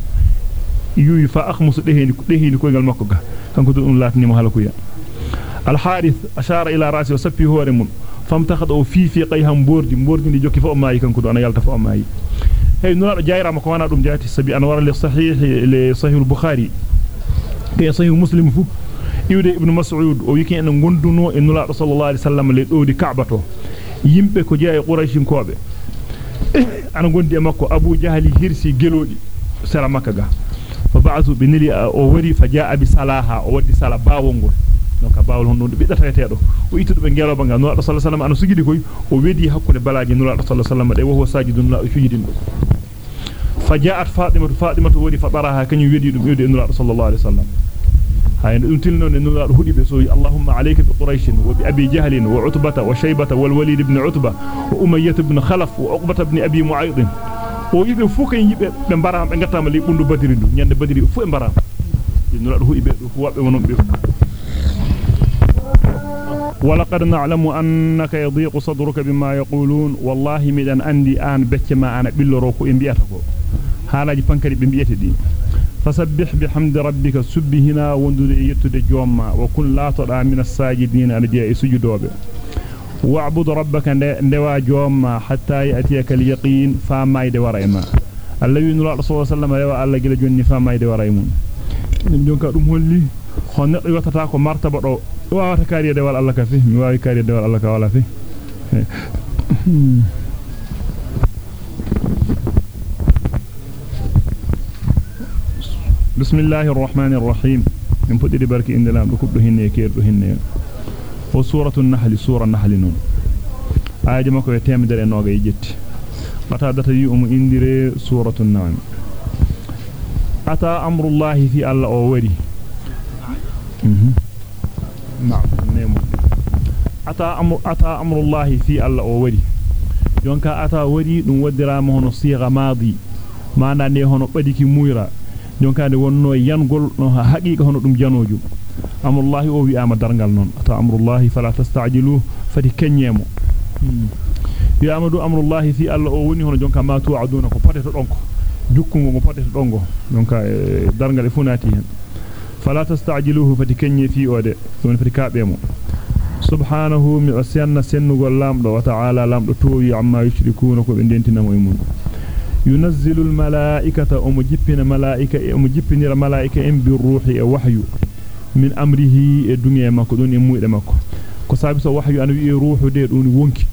يوي فأخمس دهين دهين كوينغال مكو كان كدو أم لاتني مهلكويا الحارث أشار إلى رأسه وسبي هو رمون. فامتخذ في في قيهم بوردي بوردي دي جوكي فوق ماي. كان كدو أنا يالتا فوق an wara li sahih li sahih al-bukhari ke sahih muslim fu iwde ibn mas'ud o wiki en gonduno e nula sallallahu alaihi wasallam le doodi ka'bato yimbe ko jeey quraishin kobe ana gondi e makko abu jahli hirsi gelodi sara makka ga fa ba'athu bi nili o wari fa jaa bi salaha o waddi sala bawongol donc bawol hon do bidda tawetedo o ittudo be ngeloba nga nula sallallahu alaihi wasallam koy o wedi hakkunde balaaji nula sallallahu alaihi wasallam de فجاءت فاطمة فاطمة ودي فطرها كن يدي دم يدي النبي صلى الله عليه وسلم هاي دم تلنا النبي هدي بسوي اللهم عليك بقريش وبأبي جهل وعتبة وشيبة والوليد بن عتبة وأمية بن خلف وعقبة بن أبي معيط ويبي فوك يبي بمبارام بنغتام لي بندو بدري دو ñande badiri fu e mbaram النبي هدي be fu wabbe wonon be ولقد نعلم أنك يضيق صدرك بما يقولون. والله مدن أندي آن بكما أنا بلروك إن بيأتكو. هالاج بانكري بن بيأتدي فسبح بحمد ربك سبهنا وندد إيتد جوما. وكن لا تدع من الساجدين أن جاء سجدوب واعبد ربك نوا جوما حتى يأتيك اليقين فاما يد ورائما الذي نرى صلى الله عليه وسلم يوى ألا جل جوني فاما يد ورائمون نجونك أمولي martaba do wawata kariye dewal alla ka fi mi wawi kariye dewal alla ka wala fi بسم الله الرحمن الرحيم من فدي بركي ان لام دكو هنيه كير هنيه وسوره النحل سوره النحل نون aaje makko e temedere noga e jetti mata data yi um indire suratul naam ata amrullahi fi alla o wari amrullahi fi alla o wari jonka ata wari dum wadirama hono siga madi manda ne hono badiki muyra jonkade wonno yangol no haqiqa hono dum janoju amrullahi o wi'ama dargal non ata amrullahi fala tastajilu fati kenyemo ya amadu amrullahi fi alla o woni hono jonka ma tu'aduna ko pateto donko jukkungo go pateto dongo jonka dargal e funati hen ode don fati kabemo subhanahu mi asyanna sennugol lamdo wa ta'ala lamdo towi amma yushrikuna ko be dentinamo e mun ينزل الملائكة أم جبن ملائكة أم جبن الملائكة إن بالروح وحي من أمره الدنيا مكو دون يمويد مكو ko sabi so wahyu an wi ruhu de dun wonki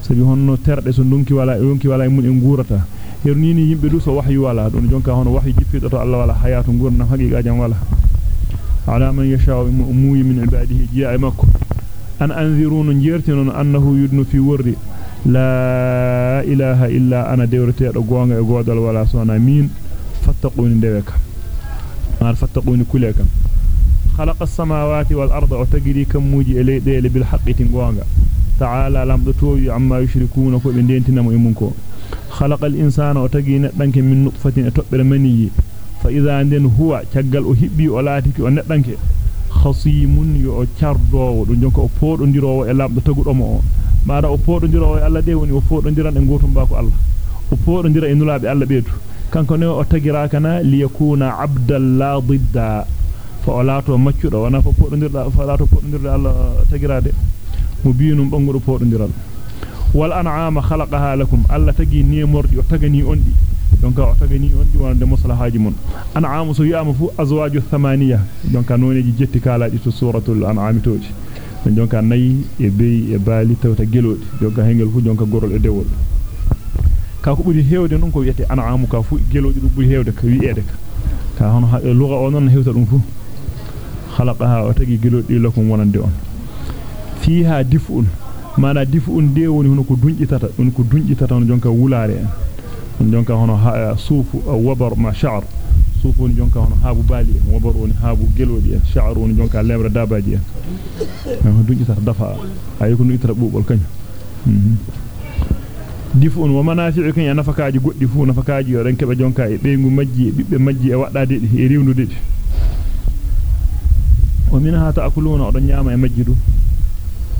sabi honno terde so donki wala wonki wala mun en gurata hernini yimbe du so wahyu wala don jonka hono wahyu jippido to Allah wala hayatu gurna haqiqa jam wala على من يشاء أموي من عباده. جاء مكو. أن أنذرون جيرتن أنه يدن في وري. لا إله إلا أنا. ديورتي أقوان أقواد ولا سوانا مين؟ فاتقوني ديوك مار فاتقوني كليك خلق السماوات والأرض وتقري كم موجي إلي ديل بالحق تنقوان تعالى لم تتوي عما يشركون. كل من دينتنا مؤمنكو خلق الإنسان وتقينا من نطفة أتقبر منيي e fa idha nden huwa tiagal o hibbi o laatiki o neddanke khasimun yo o ciardowo do jonka o podondirowo e labdo tagudomo o maada o podondirowo e Allah de woni o podondiran e gotum ba ko Allah o podondira e nulaabe Allah beetu kanko ne o tagira kana liyakuna abdal la didda fa o laato maccudo wana fa podondirda fa laato podondirda Allah tagirade mo biinum bangudo podondiral wal an'ama khalaqaha lakum alla tagi ni mordi o tagani ondi donc o tagani ondi wonde maslahaji mun an'amu so yama fu azwaju thamaniya donc noneji jetti kalaadi to suratul an'am toji donc nayi e bey e baali tawta gelodi donc hengel fu donc gorol e dewol ka ko buri hewde non ko wiete an'amu ka fu gelodi dum buri hewde ka wi'ede ka ka hono lugha o non hewta dum fu khalaqaha o tagi gelodi lakum wonande on fiha dif'un mana dif'un de woni hono ko dunjitata on ko dunjitata on jonka wulaare en on jonka hono suufu wabar ma sha'r suufu on jonka hono haabu bali en wabar woni haabu gelodi en sha'r woni jonka lemra dabaji en on dunjitata dafa ay ko dunjitata bubol kanyo dif'un wa manafi'u kan nafakaaji goddi fu nafakaaji yo den kebe jonka e beengu majji bibbe majji e waddade e riwndude wa minha ta'kuluna odon nyama e majjidu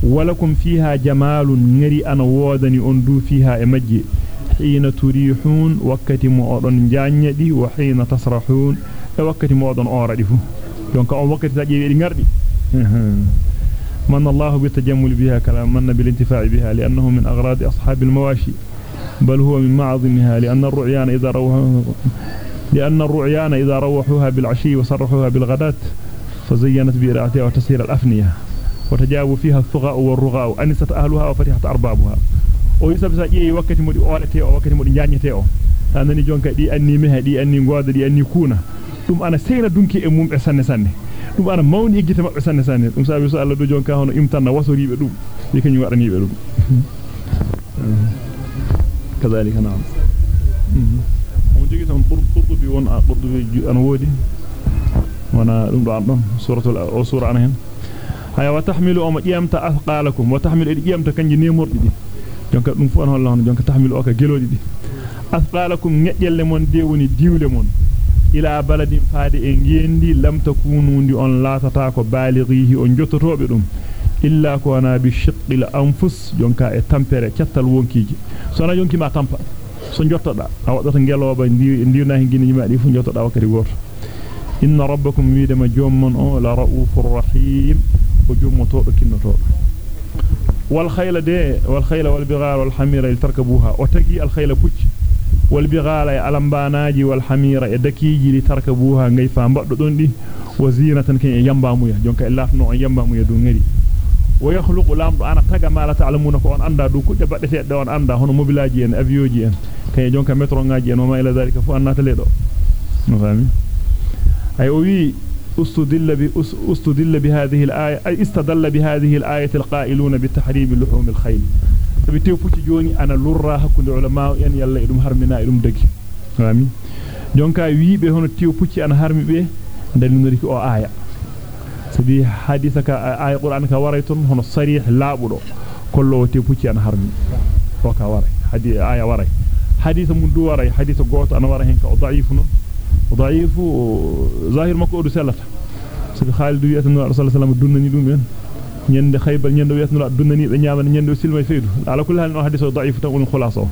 ولكم فيها جمال نري أنا وودني أندو فيها إمجي حين تريحون وقت مؤذن جانيدي وحين تصرحون وقت مؤذن أوردفو دونك أو وقت تجيبي نردي من الله بالتجمل بها كلام من بالانتفاع بها لأنه من أغراض أصحاب المواشي. بل هو من معظمها لأن الرعيان إذا روحوا لأن الرعيان إذا روحوها بالعشي وصرحوها بالغداة فزينت بإرعتها وتسير الأفنية. وتجاوب فيها الثغاء والرغاء أنست أهلها وفتحت أربابها. O yisab sa jeeyi wakkati modi oolete o wakkati modi jaanyete o tanani jonka di anni meha di anni goda di anni kuna dum ana seyna dunki e mumbe sanne sanne dum ana mawni e gite mabbe sanne sanne dum sabi so Allah do jonka hono imtanna wasoribe dum bi kany wadanibe dum كذلك نعم on jogi tan qurtubi won qurtubi an wodi wana dum do an don suratul o sura an hen haya wa tahmilu o mo jiyamta athqalakum wa tahmilu edi jiyamta kanji nemordi di jonka dum fu an holla hono jonka tahmilu o ka gelodi di athqalakum ngejjelle mon de woni diwle mon ila baladin faade e ngendi lam takunu ndi on latata ko balighihi on jottotobe dum illa ko ana bi shiqqil anfus jonka e tampere ciattal wonkiji so na jonki ma tampa so jottoda a wadata ngeloba ndi ndiwna hingini yima di fu jottoda wakati goto inna rabbakum widama jommon o la raufur rahim ko jommotodo kinnotodo wal khayla de wal khayla wal bighal wal hamira litarkabuha o tagi al khayla pucci wal bighala e alambanaji wal hamira e dakiji litarkabuha ngay fa mbaddo don di wa zinatan ken e yambamuya jonka e latno on yambamuya do ngari wa yakhluqu lamdu ana taga ma la ta'lamuna ko on anda du kudde baddete de on anda hono mobilaji استدل استدل بهذه الآية أي استدل بهذه الآية القائلون بتحريم لحوم الخيل tew pucci joni ana lurra hakkunde ulama en yalla edum harmina edum dagi fami jonka wiibe hono tew pucci ana harmi be dalinori ko o aya sabi hadisa ka aya qur'an ka warayton hono sarih labudo kollo tew pucci ana harmi o ka waray hadi aya waray hadisa mun du waray hadisa ضعيف ظاهر مكو دو سلata sabi Khalid wiyatno Rasul sallallahu alaihi dunnani dum en nyande khaybar nyande wiyatno dunnani be nyaama nyande silmay feydu ala kulli hal no hadiso da'if tan on khulaso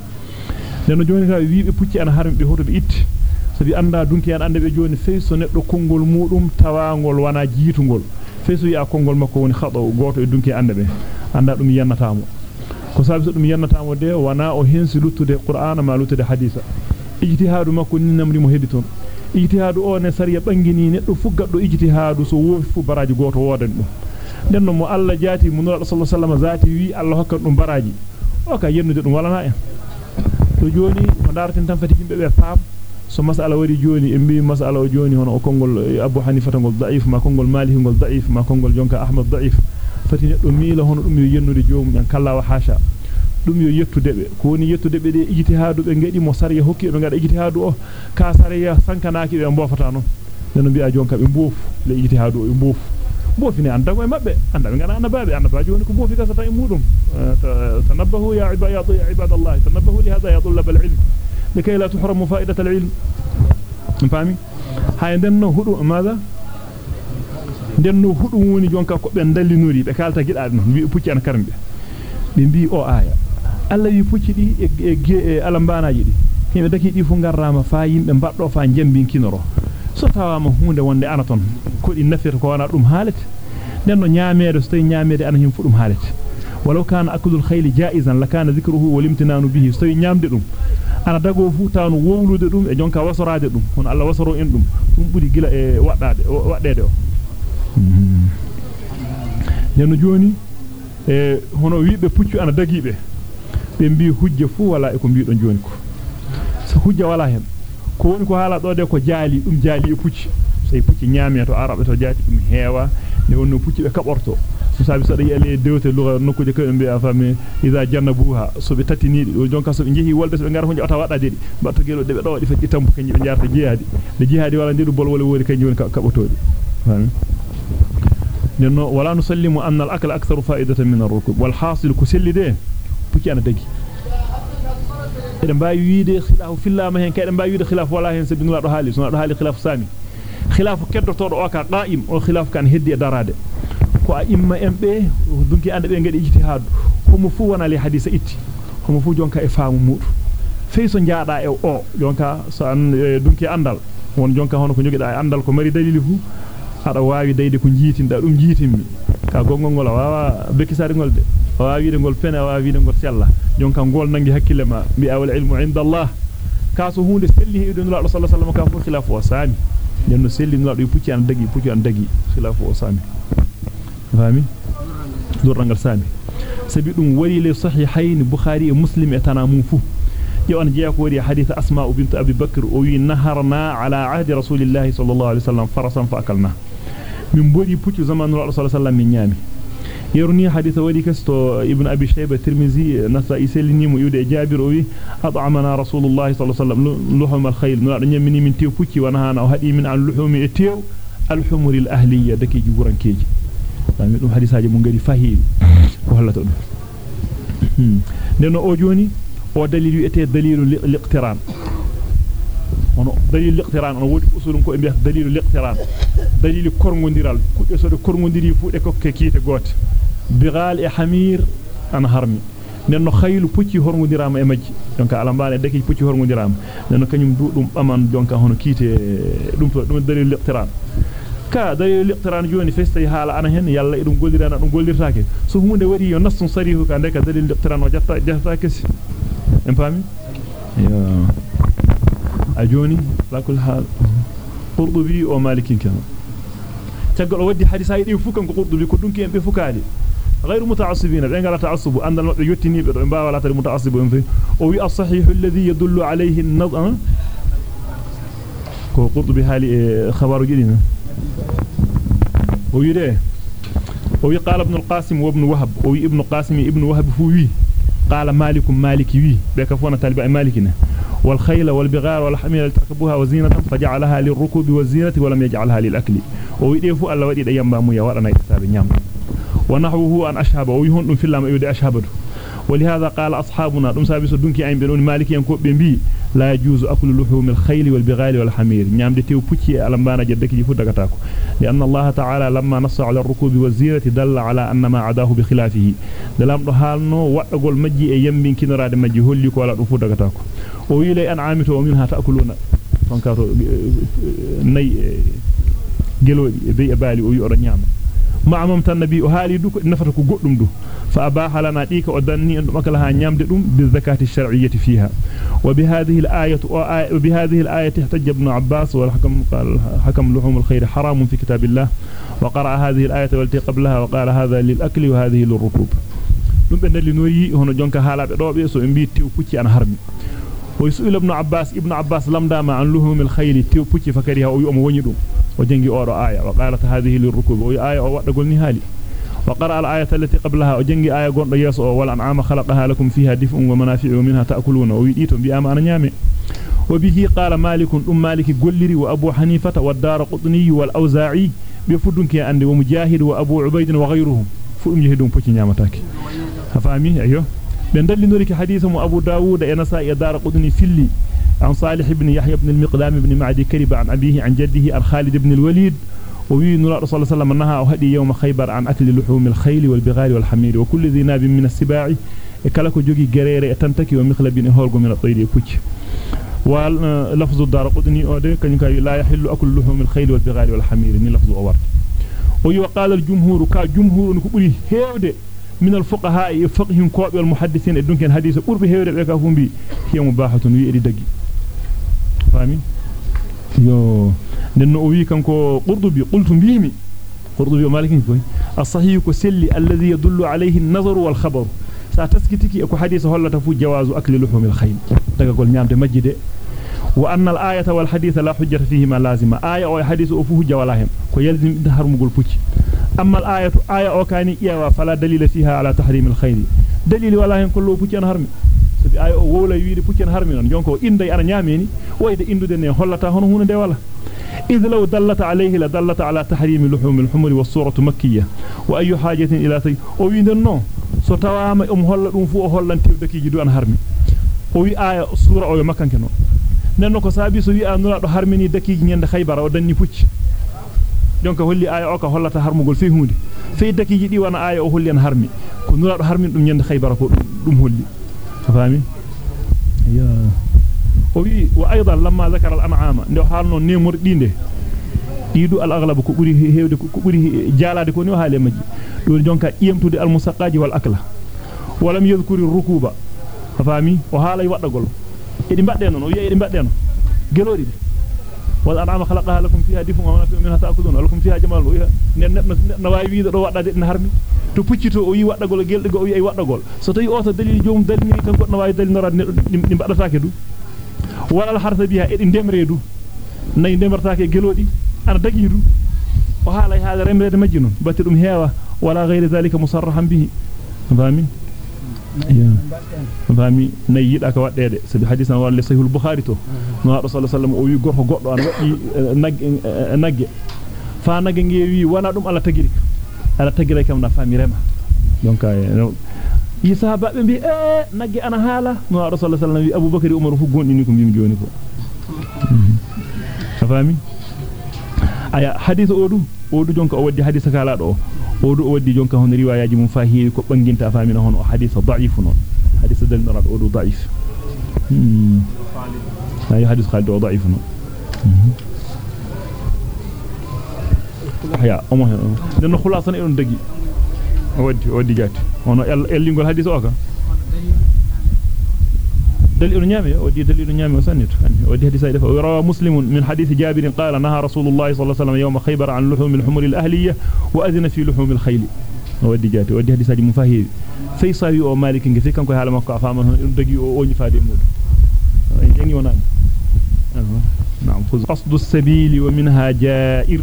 den joni ka wiibe pucci an harmi be hoto be itti sabi anda dunki an ande be joni fey so neddo kongol mudum tawangol wana jiitungol fey so ya kongol makko woni khado goto e dunki ande be anda dum yannatamo ko sabi so dum yannatamo de wana o hensi luttude qur'ana ma luttude hadisa ijtihadu makko ni namri mo hedi ton ijtihadu o ne sariya bangini neddo fu gaddo ijtihadu so wofi fu baraji goto wodan dum denno mo alla jati mun rasul sallallahu alaihi wasallam zati wi alla hokkan dum baraji o ka yennude dum wala na en to joni ko daraten tan fati himbe be faam so masala wari joni e mbi masala o joni hono o kongol abu hanifa tangol da'if ma kongol maliki ngol da'if ma kongol jonka ahmad da'if fati neddo miila hono dum yennude joomum en kala wa hasha dum yo yettude be ko woni yettude be de ijtihadu be ngedi mo sariya hokki be ngada ijtihadu o ka sariya sankanaaki be mbofata non den bi'a jonka be mbofu le ijtihadu o mbofu boofini anda ko mabbe anda be ngana annababe annabaji woni ko boofi kasata e mudum tanabbahu ya ibad ya ibadallah tanabbahu li hadha ya tullab al-ilm likay la tuhramu fa'idat al-ilm fami hay denno hudu maada denno hudu woni jonka ko be dallinori be kalta gidaade non wi pucci an karmbe be bi o aya alla wi pucci di e alambanaji di himbe daki di fu garrama fa yimbe baddo fa jambin kinoro so tawama hunde wonde ana ton ko di nafirta ko wana dum haalete nenno nyaameede so tay nyaameede ana him fu dum haalete walaw kana akudul khayl jaizan lakana dhikruhu wal imtinanu bihi so tay nyaamde dum ana dago fu tawno wowlude dum e jonka wasoraade dum hono Allah wasoro en dum dum buri gila e waddade waddede o nenno joni e hono wiibe puccu ana dagibe be mbi hujja fu wala e ko mbi don joni ko so hujja wala hen ko woni ko hala do de ko jaali dum jaali e pucci sey pucci nyaame to arabe to jaati dum heewa ne wonno pucci be kaborto so sabi so day ele dewte lugha nokkuje ko be afami iza jannabuha so be tatinidi do jonka so be jehi wolbe so be ngara hunde ota wadade di batto gelo de be do di faddi tambu kanji be jarta jihadi de jihadi wala ndedu bol wala wori kanji woni kabotodi fami nenno wala nusallimu anna al-akl aktharu fa'idatan min ar-rukub wal hasil kusillide pucci ana dagi ede mbaawi wiide khilafu fillama hen kayde mbaawi wiide khilafu wala hen sabi ngula do haali so do haali khilafu sami khilafu keddotodo o ka qa'im o khilafu kan heddi e darade ko a imma embe dunki ande be ngadi ijtihad homo fu wana li hadisa itti homo fu jonka e faamu mudu fey so jaada e o jonka so an dunki andal won jonka hono ko jogida e andal ko mari dalili fu hada waawi dayde ko jiitinda dum jiitimmi ka gongol ngol wawa bekisari ngol de wawa wiide ngol pene wawa wiide ngol sella jonka ngol nangi hakkile ma bi awal ilmu inda Allah kaso hunde selli heedo nula sallallahu alaihi wasallam ka fu khilafu wa sami nenno selli nula do pucci an dagi pucci an dagi khilafu wa sami fami durrangal sami sabi dum wari le sahihayn bukhari e muslim e tanamu fu يوان جاء كوري حديث أسماء بنت أبي بكر وي نهرنا على عهد رسول الله صلى الله عليه وسلم فرسا فأكلنا زمان الله صلى الله عليه وسلم من يامي. يرني حديث ودي كستو ابن أبي شيبة الترمذي نسائي سلني ميود جابر وي أطعمنا رسول الله صلى الله عليه وسلم لحم الخيل. نرى نيمني من تيو بوتي ونهانا وهدي من عن لحوم التيو الحمر الأهلية. دكي جبران كيجي. فامي دum hadisaji mun gari fahimi ko hollata dum neno o joni o dalil wi'ete dalilu liqtiran ono dalil liqtiran ono wodi usulun ko e biya dalilu liqtiran dalil korngondiral kudde so de korngondiri fu de kokke kiite gote bigal e hamir an harmi nenno khaylu pucci horngondirama e majji donc alambane deki pucci horngondirama nenno kanyum dudum baman donc hono kiite dum to dum dalil liqtiran ka dalil liqtiran joni festay hala ana hen yalla edum goldirana dum goldirtaake so hunde wari yo nassun sarihu ka ndeka dalil liqtiran o jatta jatta kesi en fami ya ajoni أجوني لا كل حال. قرطبي أو مالك كمان تقول ودي حديث هاي يفكم قرطبي كلهم كيم بفكالي غير متعصبين. الرجال لا تعصب أن يتني بالعنباء ولا تري متعصب وينفي أو الصحيح الذي يدل عليه النظر أه؟ قرطبي هالي إيه، خبر جدنا ويده ويقال ابن القاسم وابن وهب. أو ابن القاسم ابن وهب فوي قال مالك مالك وي بكفونا تلبى مالكنا والخيل والبغار والحمير تركبوها وزينة فجعلها للركوب والزينة ولم يجعلها للأكل. ويدفو الله ودي يمبا مو يورنا يتساب نيام. ونحوه أن أشهب ويهون في الله ما يودي أشهبه ولهذا قال أصحابنا دم سابس دونكي أين بنون مالك بي لا يجوز أكل لحوم الخيل والبغال والحمير. نعم دي تيو بوتشي ألمبانا جدك جفو دكتاكو لأن الله تعالى لما نص على الركوب والزينة دل على أن ما عداه بخلافه. دلام دو حالنو وقل مجي أي يمبين كنراد مجي هولي كوالا دفو دكتاكو ويلي أن عامته ومنها تأكلون فانكاتو ني جلو بي أبالي ويؤرى نعم ما عممت النبي وهالي دوك نفتك قدم دو فأباح لنا ديك ودني أن مكلها نعمد دوم بالزكاة الشرعية فيها وبهذه الآية وبهذه الآية احتج ابن عباس والحكم قال حكم لحوم الخير حرام في كتاب الله وقرأ هذه الآية والتي قبلها وقال هذا للأكل وهذه للركوب dum be dalli noyi hono jonka halabe dobe so embi tew pucci an harmi. ويسئل ابن عباس ابن عباس لمدام عن لحوم الخيل تيو بوتي فكريها أو يوم وني دوم وجنغي اورو إيه وقالت هذه للركوب أو إيه أو ودغول نهالي وقرأ الآية التي قبلها وجنغي آية غوندو يسو والأنعام خلقها لكم فيها دفء ومنافع ومنها تأكلون ويديتم بأما أنا نيامي وبه قال مالك أم مالك قلري وأبو حنيفة والدار قطني والأوزاعي be fudunki ande wa mujahid wa abu ubayd wa ghayruhum. Fu dum بندلي نوريك حديثه أبو داود أنسى دار قدني فيلي عن صالح بن يحيى بن المقدام بن معدي كرب عن أبيه عن جده الخالد بن الوليد. وفي نور الله صلى الله عليه وسلم أنها أهدي يوم خيبر عن أكل لحوم الخيل والبغال والحمير. وكل ذي ناب من السباع كلك جوجي قرير أتمتكي ومخلب بن هورغ من الطير يكوش ولفظ الدار قدني أودي كان يقول لا يحل أكل لحوم الخيل والبغال والحمير. إني لفظ أورد ويقال الجمهور كجمهور نكبري هيودي. E e mubahatun wi edi dagi fami yo nenno o wi kanko qurdubi qultu bimi qurdubi o malikin koy as-sahih ko selli alladhi yadullu alayhi an-nazar wal khabar sa taskitiki ko hadith hollata fu jawazu akli luhumil khayl daga gol nyamde majjide wa anna al ayata wal hadith la hujjata fihi ma lazima aya o hadith o fu hujja wala hen ko yalzim inda harmugol pucci aya o kani iyawa fala dalila fiha ala tahrim al khayl dalil wala hen kollo pucci an harmi sabi aya o wowla wiide pucci an harmi non jonko inday ana nyameni wayde indude ne hollata hono hunde wala إذ لو دلت عليه لدلت على تحريم لحوم الحمر والصورة مكية وأي حاجة إلى تي أو يندنو so tawama um holla dum fu o hollantir dakiji du an harmi o wi aya sura o makanke no nenno ko sabi so wi anura do donc holli aya o ka hollata harmugol fi hunde fi dakiji di wana aya o holli an harmi ko nura do harmin dum nyande khaybara ko dum holli fami ya o wi wa aidan lamma zakara al an'ama ndo halno nemor dinde diidu al aghlab ko buri heewde ko buri jaalade ko ni o haale maji don jonka iyemtude al musaqqaji wal akla walam yadhkuri rukuba fami o haala yi wadagol edi badde non o wi'a edi badde non gelodi والأنعام خلقها لكم فيها دفء ومنافع منها تأكلون. لكم فيها جمال وياها نواي ويدا رواد دا دين هرمي تبوشيتو أوي وادا قول جيل دقو أوي أي وادا قول ستي أوتا دليل جوم دليل كان قد نواي دليل نراد نبقى تاكي دو ولا الحرث بيها إن دمر يدو ناي دمر تاكي جلو دي أنا دقي يدو وحالي هذا رمي دمجنون باتلوم هيا ولا غير ذلك مصرحا به فهمين fami nay yida ka waddede sabi hadisan wala sahih al-bukhari to no hado sallallahu alaihi wasallam o wi gorko goddo ana waddi nagge nagge fa nagge ngewi wana dum ala tagiri ala tagira kam na fami rema donc yi sahababe bi e nagge ana haala no hado sallallahu alaihi wasallam wi abubakar umar fu gondini ko bimi joni ko fami aya hadith odu odu jonka o waddi hadith kala do odu waddi jonka hon riwayaaji mum fa heewi ko banginta famina hon o hadith da'if non hadith dal narad odu da'if hmm ay hadith khalid o da'if non ya omo hen den khulasan e on dagi waddi waddi jatti hono ellingol hadith o ka دليل نيامي ودي دليل نيامي وسنت ودي حديث هذا روى مسلم من حديث جابر قال نهى رسول الله صلى الله عليه وسلم يوم خيبر عن لحوم الحمر الأهلية وأذن في لحوم الخيل. ودي جاتي. ودي حديث هذا مفاهيم. في صاوي أو مالك في كان كو حالا مكو دغي أو أوني فادي مود. يعني ونام نعم خذ. قصد السبيل ومنها جائر.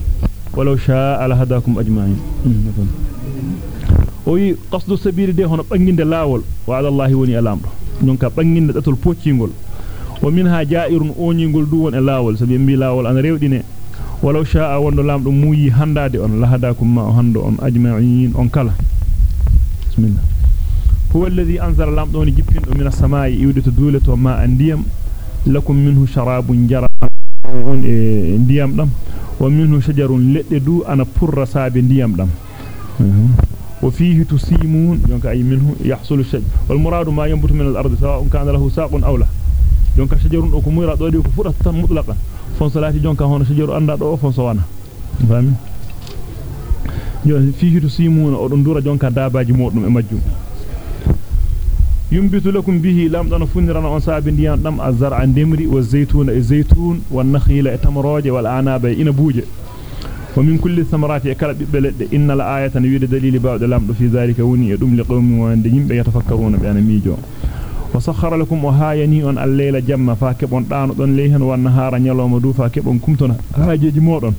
ولو شاء لهداكم أجمعين. oyi qasdu sabili de hono banginde laawol wa ala allah woni alamdo non ka banginde datol poccingol wa minha ja'irun oñingol du won e laawol sabi mbi laawol an rewdine walaw sha'a wondo lamdo muuyi handade on lahadakum ma hando on ajma'in on kala bismillah huwa alladhi anzala lamdo on jippindo min as-samaa'i iwdito duleto ma andiyam lakum minhu sharabun jara on e ndiyam dam wa minhu shajarun ledde du ana purra saabe ndiyam dam وفيه تسيمون دونك أي منه يحصل الشجر والمراد ما ينبت من الأرض سواء كان له ساق أو لا. دونك شجر أكميرا دودي كفرة مطلقا فون صلاتي دونك هون شجر أندا دو فون سوانا فاهمي فيه تسيمون أو دندورا دونك داباجي مودم مجوم ينبت لكم به لام دون فنرنا on saabi ndiyam dam azara ndemri wa zaytuna e zaytun ومن كل الثمرات يكل بلد إن الآية نويد دليل بعد لام في ذلك وني يدوم لقوم وندين يتفكرون بأن ميجو. وسخر لكم وهايني أن الليل جمع فاكب أن دان دون ليهن والنهار نيلوم دو فاكب أن كمتنا هاجيج مودون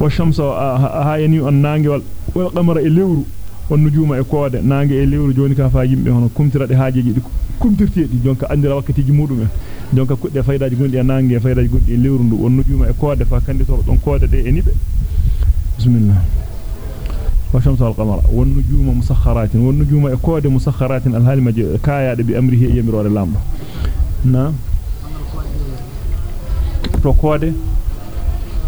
والشمس هايني أن نانغي والقمر الليورو والنجوم إكواد نانغي الليورو جوني كافا يمبي هنا كمترة هاجيج دي kumtirteedi jonka andira wakkatiji mudum jonka kudde faydaaji gondi e nangi e faydaaji gondi e lewru ndu won nujuma e koode fa kandi to don koode de e nibe bismillah والشمس والقمر والنجوم مسخرات والنجوم اكود مسخرات الهال مج كايا بي امره يمر ولا لامدو نعم to koode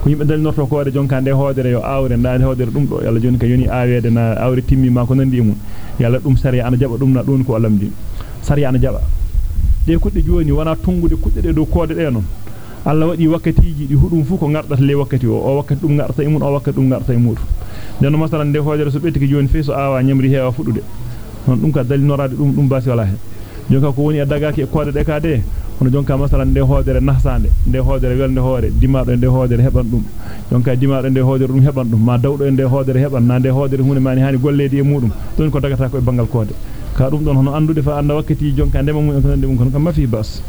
ko yimbe dal norto koode jonka de hoodere yo awre ndaade hoodere dum do yalla joni ka yoni awede na awre timmi ma ko nandi mun yalla dum sari ana jaba dum na don ko alamdi sari ana jaba de kudde joni wana tungude kudde de do koode de non Allah wadi wakkatiji di hudum fu ko ngardata le wakkati o o wakkati dum ngarta e mun o wakkati dum ngarta e mudu den masalan de hoodere so betti ki joni fe so awa nyamri heewa fudude non dum ka dalinorade dum dum basi wala he jonka ko woni dagaki e koode de ka de hono jonka masalan de hoodere nahsande de hoodere welde hoore dimaado de hoodere heban dum jonka dimaado de hoodere dum heban dum ma dawdo de hoodere heban na de hoodere hunde mani hani golleedi e mudum don ko dagata ko e bangal koode ka dum don hono andude fa anda wakkati jonka ndema mun ko mun kon kam ma fi bas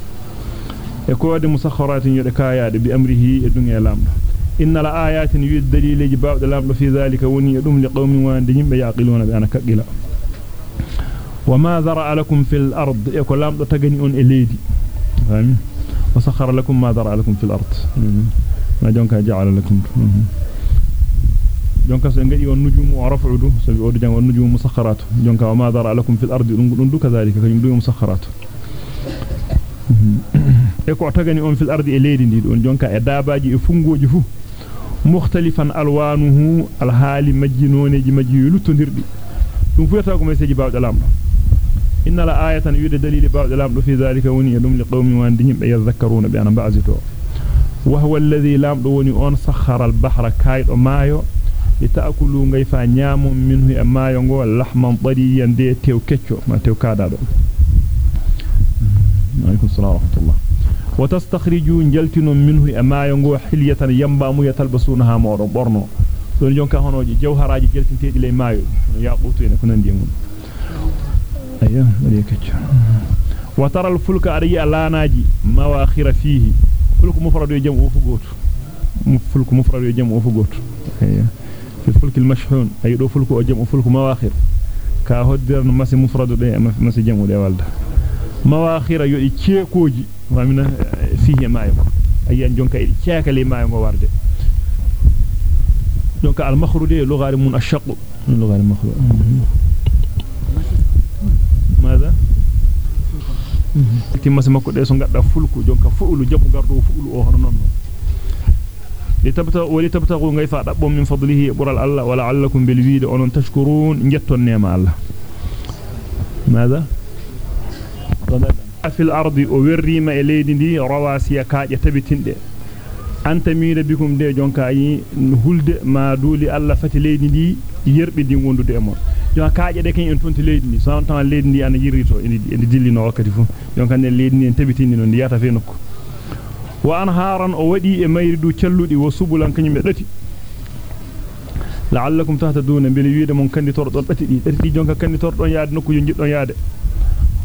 e koode musakharatin yode kaayaade bi amrihi e e lamdo inna la ayatin yud dalileji baawde lamdo fi zalika woni dum li qawmin wa yimbe yaqiluna bi ana kaqila وما ذرأ لكم في الأرض يقول لام تغني أن إليدي فاهم؟ وسخر لكم ما ذرأ لكم في الأرض. ما جونك جعل لكم. جونك سنجي والنجوم ورفعوا سبي أود جان والنجوم مسخرات. جونك وما ذرأ لكم في الأرض دون كذلك. كيم مسخرات eko tagani on fil ardi e leedi ndi don jonka e daabaaji e fungoji fu mukhtalifan alwanuhu alhali majjinoneji majji luttondirdi dum fu yata ko meseji baawde lamdo إن لا آية يود دليل بعض لام في ذلك وني لهم لقوم واندهم يذكرون بأن بعزته وهو الذي لام دوني أن سخر البحر كايد مايو لتأكلوا غيفا نعم منه أما يونغو لحما ضريا دي تيو كتشو ما تيو كادادو عليكم السلام ورحمة الله. وتستخرجون جلتن منه أما يونغو حلية ينبا مو تلبسونها مورو برنو. دون جونكا هنو جوهراج جلتن تيدي لي مايو ياقوتو ينكونا ديمون mawakhira fihi fulku mufradu e jamu fu goto fulku mufradu e jamu fu goto ayya fi fulki al mashhun ay do fulku o jamu fulku mawakhir ka hoddirno masi mufradu de masi jamu de walda mawakhira yo e ciekoji famina fihi maayo ayyan jonka e ciakale maayo go warde donc al makhrude lughari mun ashaq lughari makhrud ماذا تي ماسي ماكو دي سو غادا فولكو جونكا فولو جابو غاردو فولو أو هانو نونو لتبت ولتبت غي فادبم من فضله برا الله ولعلكم بالزيد ان تشكرون نيتون نيما الله ماذا في الأرض اوريما اليدي دي رواسيا كاجا تبتيند anta miire bikum de jonkaayi hulde ma duuli alla fati leedi di yerbe di wondude e mon. Jonka kaaje de ken en tonti leydi ndi so tan leydi ndi ana yirrito indi dillino wakkati fu jonka ne leydi ndi en tabitini non yata fe nokko wa anharan o wadi e mayridu celludi wo subulan kanyum dati la'allakum tahtaduna bil wiide mon kandi tordon dati di dati jonka kandi tordon yaade nokku yo jiddon yaade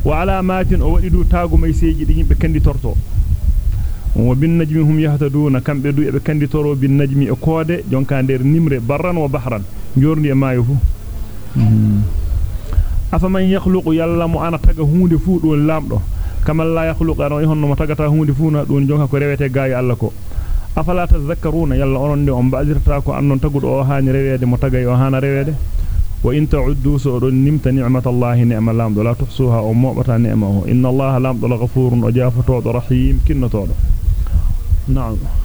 wa alamatin o wadi du taagu may seji di yimbe kandi torto wa bin najmi hum yahtaduna kambe du e be kandi toro bin najmi e koode jonka der nimre barran wa bahran jorni e maayo fu afa man yakhluqu yalla mu ana taga hunde fu do lamdo kama la yakhluqu ana honno mo tagata hunde fu na don jonka ko rewete gaayi alla ko afala tadhakkaruna yalla onon de on ba'dirta ko annon tagudo o haani rewede mo tagay o haana rewede wa in ta'uddu so don nimta ni'matallahi ni'mal lamdo la tuhsuha o mobata ni'mahu inna allaha lamdo la ghafurun o jafato do rahim kinnotodo na'am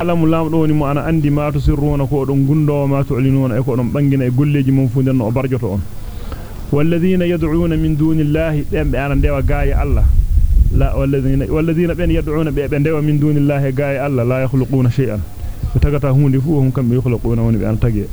alamu lamdo woni mo ana andi ma to sirruna ko don gundo ma tu'linuna e ko don bangina e golleji mum fu den o barjoto on walladhina yad'una min dunillahi dembe ana dewa gaaya allah la walladhina walladhina ben yad'una be be dewa min dunillahi gaaya allah la yakhluquna shay'an tagata hunde fu hum kambe yakhluquna woni be an tagee